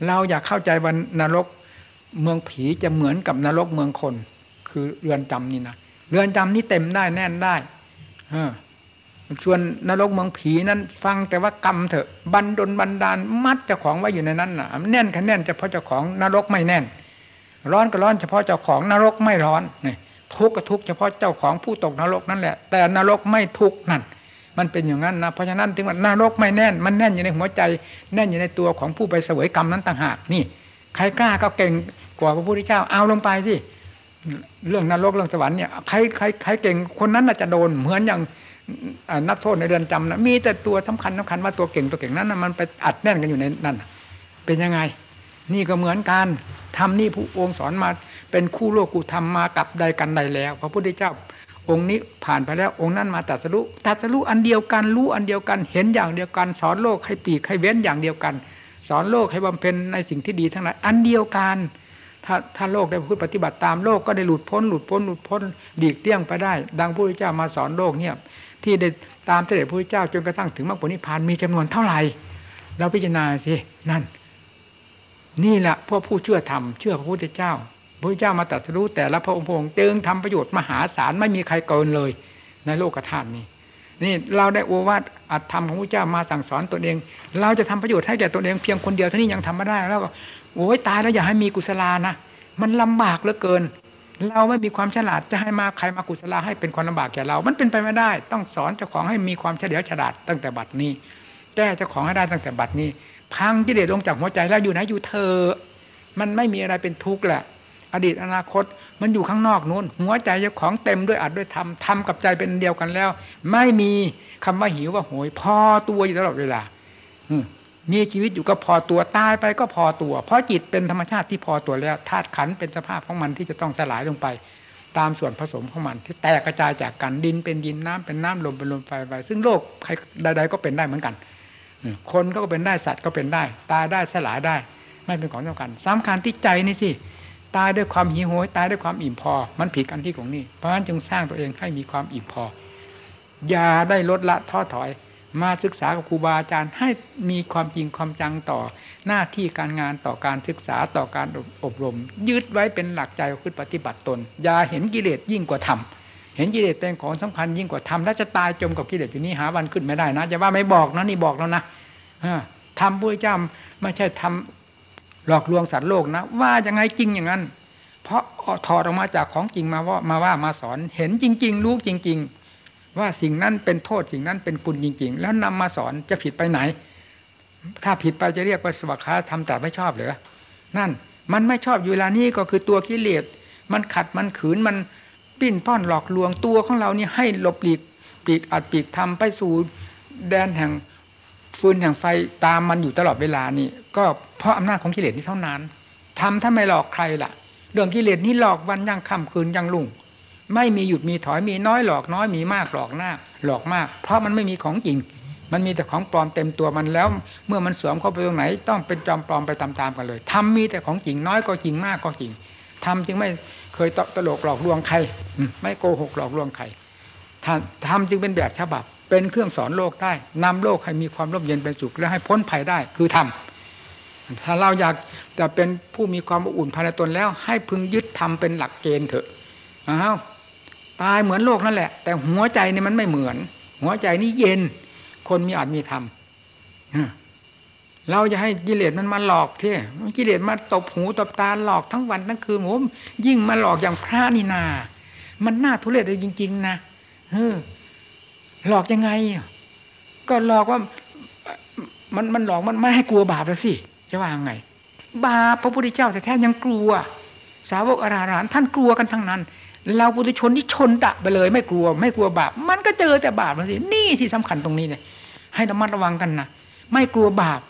เราอยากเข้าใจว่านรกเมืองผีจะเหมือนกับนรกเมืองคน คือเรือนจำนี่นะเรือนจำนี่เต็มได้แน่นได้ชวนนรกเมืองผีนั้นฟังแต่ว่ากรรมเถอะบันดลบันดาลมัดเจ้าของไว้อยู่ในนั้นนะแน่นแค่แน่นเฉพาะเจ้าของนรกไม่แน่น ร้อนก็ร้อนเฉพาะเจ้าของนรกไม่ร้อนนี่ ทุกข์ก็ทุกข์เฉพาะเจ้าของผู้ตกนรกนั่นแหละ แต่นรกไม่ทุกข์นั่น มันเป็นอย่างนั้นนะเพราะฉะนั้นถึงว่านรกไม่แน่น มันแน่นอยู่ในหัวใจ แน่นอยู่ในตัวของผู้ไปเสวยกรรมนั้นต่างหากนี่ ใครกล้าก็เก่งกว่าพระพุทธเจ้าเอาลงไปสิเรื่องนรกเรื่องสวรรค์เนี่ยใครใครใครเก่งคนนั้นน่ะจะโดนเหมือนอย่างนักโทษในเรือนจำนะมีแต่ตัวสำคัญสำคัญว่าตัวเก่งตัวเก่งนั้นนะมันไปอัดแน่นกันอยู่ในนั้นเป็นยังไง นี่ก็เหมือนกันทำนี่ผู้องค์สอนมา เป็นคู่โลกคู่ธรรมมากับใดกันใดแล้ว พระพุทธเจ้า องค์นี้ผ่านไปแล้วองค์นั้นมาตัดสรุตัดสรุอันเดียวกันรู้อันเดียวกันเห็นอย่างเดียวกัน สอนโลกให้ปีกให้เว้นอย่างเดียวกัน สอนโลกให้บำเพ็ญในสิ่งที่ดีทั้งนั้นอันเดียวกันถ้าถ้าโลกได้พูดปฏิบัติตามโลกก็ได้หลุดพ้นหลุดพ้นหลุดพ้นดีกเลี่ยงไปได้ ดังพระพุทธเจ้ามาสอนโลกเนี่ยที่ได้ตามเสด็จพระพุทธเจ้าจนกระทั่งถึงมรรคผลนิพพานมีจำนวนเท่าไหร่เราพิจารณาสินั่น นี่แหละพวกผู้เชื่อธรรมเชื่อพระพุทธเจ้า พระเจ้ามาตรัสรู้แต่ละพระองค์พระองค์จึงทำประโยชน์มหาศาลไม่มีใครเกินเลย ในโลกธาตุนี้ นี่เราได้โอวาทอัตธรรมของพระเจ้ามาสั่งสอนตนเอง เราจะทำประโยชน์ให้แก่ตนเองเพียงคนเดียวเท่านี้ยังทำไม่ได้แล้วก็โอ้ยตายแล้วอย่าให้มีกุศลานะมันลำบากเหลือเกิน เราไม่มีความฉลาดจะให้มาใครมากุศลาให้เป็นความลำบากแก่เรา มันเป็นไปไม่ได้ ต้องสอนเจ้าของให้มีความเฉลียวฉลาดตั้งแต่บัดนี้แก้เจ้าของให้ได้ตั้งแต่บัดนี้ พังกิเลสลงจากหัวใจแล้วอยู่ไหนอยู่เธอ มันไม่มีอะไรเป็นทุกข์แหละ อดีตอนาคต มันอยู่ข้างนอกนู้น หัวใจเจ้าของเต็มด้วยอัดด้วยธรรมทำกับใจเป็นเดียวกันแล้ว ไม่มีคำว่าหิวว่าโหย พอตัวอยู่ตลอดเวลามีชีวิตอยู่ก็พอตัวตายไปก็พอตัว เพราะจิตเป็นธรรมชาติที่พอตัวแล้วธาตุขันเป็นสภาพของมันที่จะต้องสลายลงไป ตามส่วนผสมของมัน ที่แตกกระจายจากกันดินเป็นดินน้ำเป็นน้ำลมเป็นลมไฟไฟซึ่งโลกใครใดๆก็เป็นได้เหมือนกันคนก็เป็นได้สัตว์ก็เป็นได้ ตายได้สลายได้ ไม่เป็นของสำคัญสำคัญที่ใจนี่สิ ตายด้วยความหิวโหยตายด้วยความอิ่มพอ มันผิดกันที่ของนี่เพราะฉะนั้นจึงสร้างตัวเองให้มีความอิ่มพอ อย่าได้ลดละท้อถอย มาศึกษากับครูบาอาจารย์ให้มีความจริงความจังต่อหน้าที่การงานต่อการศึกษาต่อการอบรม ยึดไว้เป็นหลักใจคือปฏิบัติตน อย่าเห็นกิเลสยิ่งกว่าธรรมเห็นกิเลสเป็นของสำคัญยิ่งกว่าธรรมแล้วจะตายจมกับกิเลสอยู่นี้หาวันขึ้นไม่ได้นะจะว่าไม่บอกนะนี่บอกแล้วนะทำพระเจ้าไม่ใช่ทำ หลอกลวงสัตว์โลกนะ ว่ายังไงจริงอย่างนั้น เพราะถอดออกมาจากของจริงมาว่ามาว่ามาสอนเห็นจริง ๆ รู้จริง ๆ ว่าสิ่งนั้นเป็นโทษสิ่งนั้นเป็นคุณจริง ๆ แล้วนำมาสอนจะผิดไปไหน ถ้าผิดไปจะเรียกว่าสวัสดิ์ทำแต่ไม่ชอบหรือนั่นมันไม่ชอบอยู่เวลานี้ก็คือตัวกิเลสมันขัดมันขืนมันปิ้นป้อนหลอกลวงตัวของเรานี่ให้หลบหลีกปีกอัดปีกทำไปสู่แดนแห่ง ฟืนแห่งไฟตามมันอยู่ตลอดเวลานี่ ก็เพราะอำนาจของกิเลสนี้เท่านั้นทำถ้าไม่หลอกใครล่ะ เรื่องกิเลสนี้หลอกวันยังค่ำคืนยังลุ่ง ไม่มีหยุดมีถอยมีน้อยหลอกน้อยมีมากหลอกหน้าหลอกมาก เพราะมันไม่มีของจริง มันมีแต่ของปลอมเต็มตัวมันแล้ว เมื่อมันสวมเข้าไปตรงไหน ต้องเป็นจอมปลอมไปตามๆกันเลยทำมีแต่ของจริงน้อยก็จริงมากก็จริงทำจึงไม่เคยตลกหลอกลวงใครไม่โกหกหลอกลวงใครทำจึงเป็นแบบฉบับ เป็นเครื่องสอนโลกได้นำโลกให้มีความร่มเย็นเป็นสุขและให้พ้นภัยได้คือทำถ้าเราอยากจะเป็นผู้มีความอุ่นภายในตนแล้ว ให้พึงยึดทำเป็นหลักเกณฑ์เถอะอ้าวตายเหมือนโลกนั่นแหละ แต่หัวใจนี่มันไม่เหมือน หัวใจนี่เย็น คนมีอาจมีธรรมเราจะให้กิเลสมันมาหลอกที่กิเลสมาตบหูตบตาหลอกทั้งวันทั้งคืนผมยิ่งมาหลอกอย่างพระนี่นา มันน่าทุเรศเลยจริง ๆ นะเออ หลอกยังไง ก็หลอกว่ามันมันหลอกมันไม่ให้กลัวบาปแล้วสิจะว่าไง บาปพระพุทธเจ้าแต่แท้ยังกลัว สาวกอราหันท่านกลัวกันทั้งนั้น เราปุถุชนที่ชนตะไปเลย ไม่กลัว ไม่กลัวบาป มันก็เจอแต่บาปมันสินี่สิสำคัญตรงนี้เลยให้ระมัดระวังกันนะไม่กลัวบาป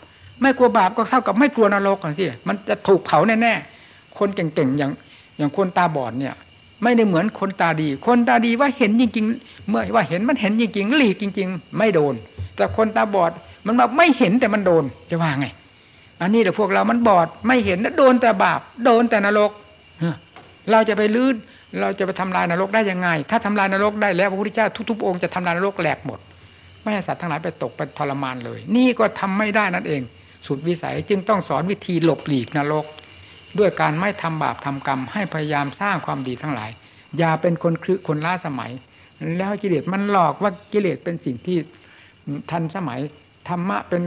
ไม่กลัวบาปก็เท่ากับไม่กลัวนรกกันสิมันจะถูกเผาแน่ๆคนเก่งๆอย่างอย่างคนตาบอดเนี่ย ไม่ได้เหมือนคนตาดี คนตาดีว่าเห็นจริงๆ เมื่อว่าเห็นมันเห็นจริงๆหลีกจริง ๆ ไม่โดน แต่คนตาบอดมันแบบไม่เห็นแต่มันโดนจะว่าไง อันนี้แต่พวกเรามันบอดไม่เห็นแล้วโดนแต่บาป โดนแต่นรกเราจะไปลื้อเราจะไปทำลายนรกได้ยังไง ถ้าทำลายนรกได้แล้วพระพุทธเจ้าทุกๆองค์จะทำลายนรกแหลกหมด ไม่ให้สัตว์ทั้งหลายไปตกไปทรมานเลย นี่ก็ทำไม่ได้นั่นเอง สุดวิสัยจึงต้องสอนวิธีหลบหลีกนรก ด้วยการไม่ทำบาปทำกรรม ให้พยายามสร้างความดีทั้งหลาย อย่าเป็นคนคลึคนล้าสมัย แล้วกิเลสมันหลอกว่ากิเลสเป็นสิ่งที่ทันสมัยธรรมะเป็น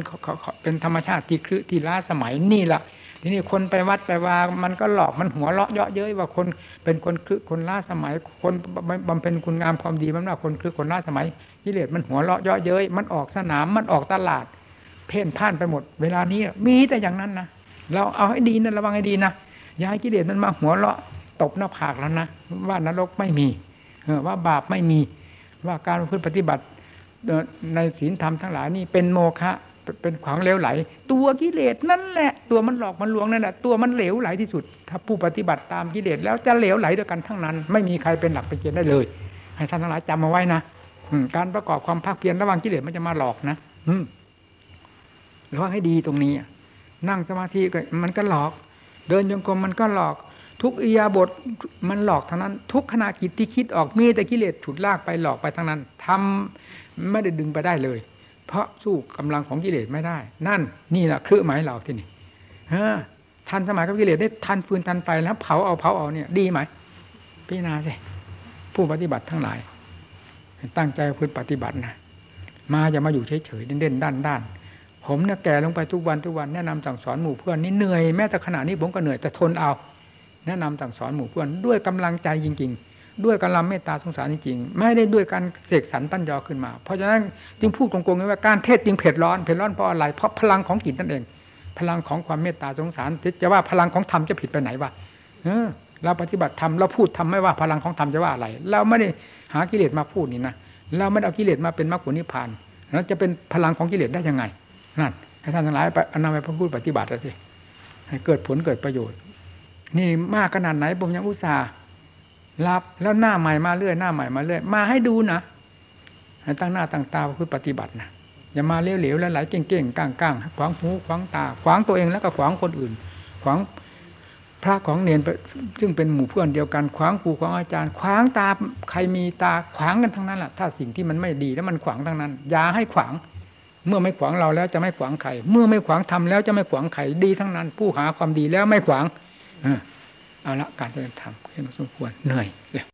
เป็นธรรมชาติที่คลึที่ล้าสมัยนี่แหละทีนี้คนไปวัดไปว่ามันก็หลอกมันหัวเราะเยาะเย้ยว่าคนเป็นคนคือคนล้าสมัย คนบำเพ็ญคุณงามความดีมันว่าคนคือคนล้าสมัยกิเลสมันหัวเราะเยาะเย้ยมันออกสนามมันออกตลาด เพ่นพ่านไปหมด เวลานี้มีแต่อย่างนั้นนะ เราเอาให้ดีนะระวังให้ดีนะอย่าให้กิเลสมันมาหัวเราะตบหน้าผากแล้วนะว่านรกไม่มีเอว่าบาปไม่มีว่าการพฤติปฏิบัติในศีลธรรมทั้งหลายนี่เป็นโมฆะเป็นขวางเลวไหล ตัวกิเลสนั่นแหละ ตัวมันหลอกมันลวงนั่นแหละตัวมันเหลวไหลที่สุด ถ้าผู้ปฏิบัติตามกิเลสแล้วจะเหลวไหลด้วยกันทั้งนั้น ไม่มีใครเป็นหลักเป็นเกณฑ์ได้เลย ให้ท่านทั้งหลายจำมาไว้นะการประกอบความภาคเพียรระว่างกิเลสมันจะมาหลอกนะ อืระวังให้ดีตรงนี้ นั่งสมาธิก็มันก็หลอก เดินจงกรมมันก็หลอก ทุกอียาบทมันหลอกทั้งนั้น ทุกขณะกิจที่คิดออกมีแต่กิเลสฉุดลากไปหลอกไปทั้งนั้นทำไม่ได้ดึงไปได้เลย เพราะสู้กำลังของกิเลสไม่ได้ นั่นนี่แหละเครื่องหมายเราที่นี่ฮะทันสมัยกับกิเลสได้ทันฟืนทันไฟแล้วเผาเอาเผาเอาเนี่ยดีไหมพี่นาสิผู้ปฏิบัติทั้งหลาย ตั้งใจพึ่ปฏิบัตินะมาอย่ามาอยู่เฉยๆเด่นๆด้านๆ ผมเนี่ยแก่ลงไปทุกวันทุกวันแนะนำสั่งสอนหมู่เพื่อนนี่เหนื่อยแม้แต่ขณะนี้ผมก็เหนื่อยแต่ทนเอา แนะนำสั่งสอนหมู่เพื่อนด้วยกำลังใจจริง ๆ ด้วยกำลังเมตตาสงสารจริงๆไม่ได้ด้วยการเสกสรรปั้นยอขึ้นมา เพราะฉะนั้นจึงพูดตรงๆว่าการเทศจึงเผ็ดร้อนเผ็ดร้อนเพราะอะไรเพราะพลังของจิตนั่นเอง พลังของความเมตตาสงสารจะว่าพลังของธรรมจะผิดไปไหนวะเราปฏิบัติธรรมเราพูดธรรมไม่ว่าพลังของธรรมจะว่าอะไร เราไม่ได้หากิเลสมาพูดนี่นะเราไม่เอากิเลสมาเป็นมรรคผลนิพพานแล้วจะเป็นพลังของกิเลสได้ยังไง นั่นให้ท่านทั้งหลายไปนำไปพูดปฏิบัติสิให้เกิดผลเกิดประโยชน์ นี่มากขนาดไหนผมยังอุตส่าห์รับแล้วหน้าใหม่มาเรื่อยหน้าใหม่มาเรื่อยมาให้ดูนะให้ตั้งหน้าตั้งตาพื่อปฏิบัตินะอย่ามาเหลวๆแล้วไหลเก่งๆก้างๆขวางหูขวางตา ขวางตัวเองแล้วก็ขวางคนอื่น ขวางพระของเนนซึ่งเป็นหมู่เพื่อนเดียวกัน ขวางครูขวางอาจารย์ ขวางตาใครมีตาขวางกันทั้งนั้นแหละถ้าสิ่งที่มันไม่ดีแล้วมันขวางทั้งนั้น อย่าให้ขวาง เมื่อไม่ขวางเราแล้วจะไม่ขวางใครเมื่อไม่ขวางทำแล้วจะไม่ขวางใครดีทั้งนั้น ผู้หาความดีแล้วไม่ขวางเอาละการเดินทางเพียงสมควรเหนื่อยเลย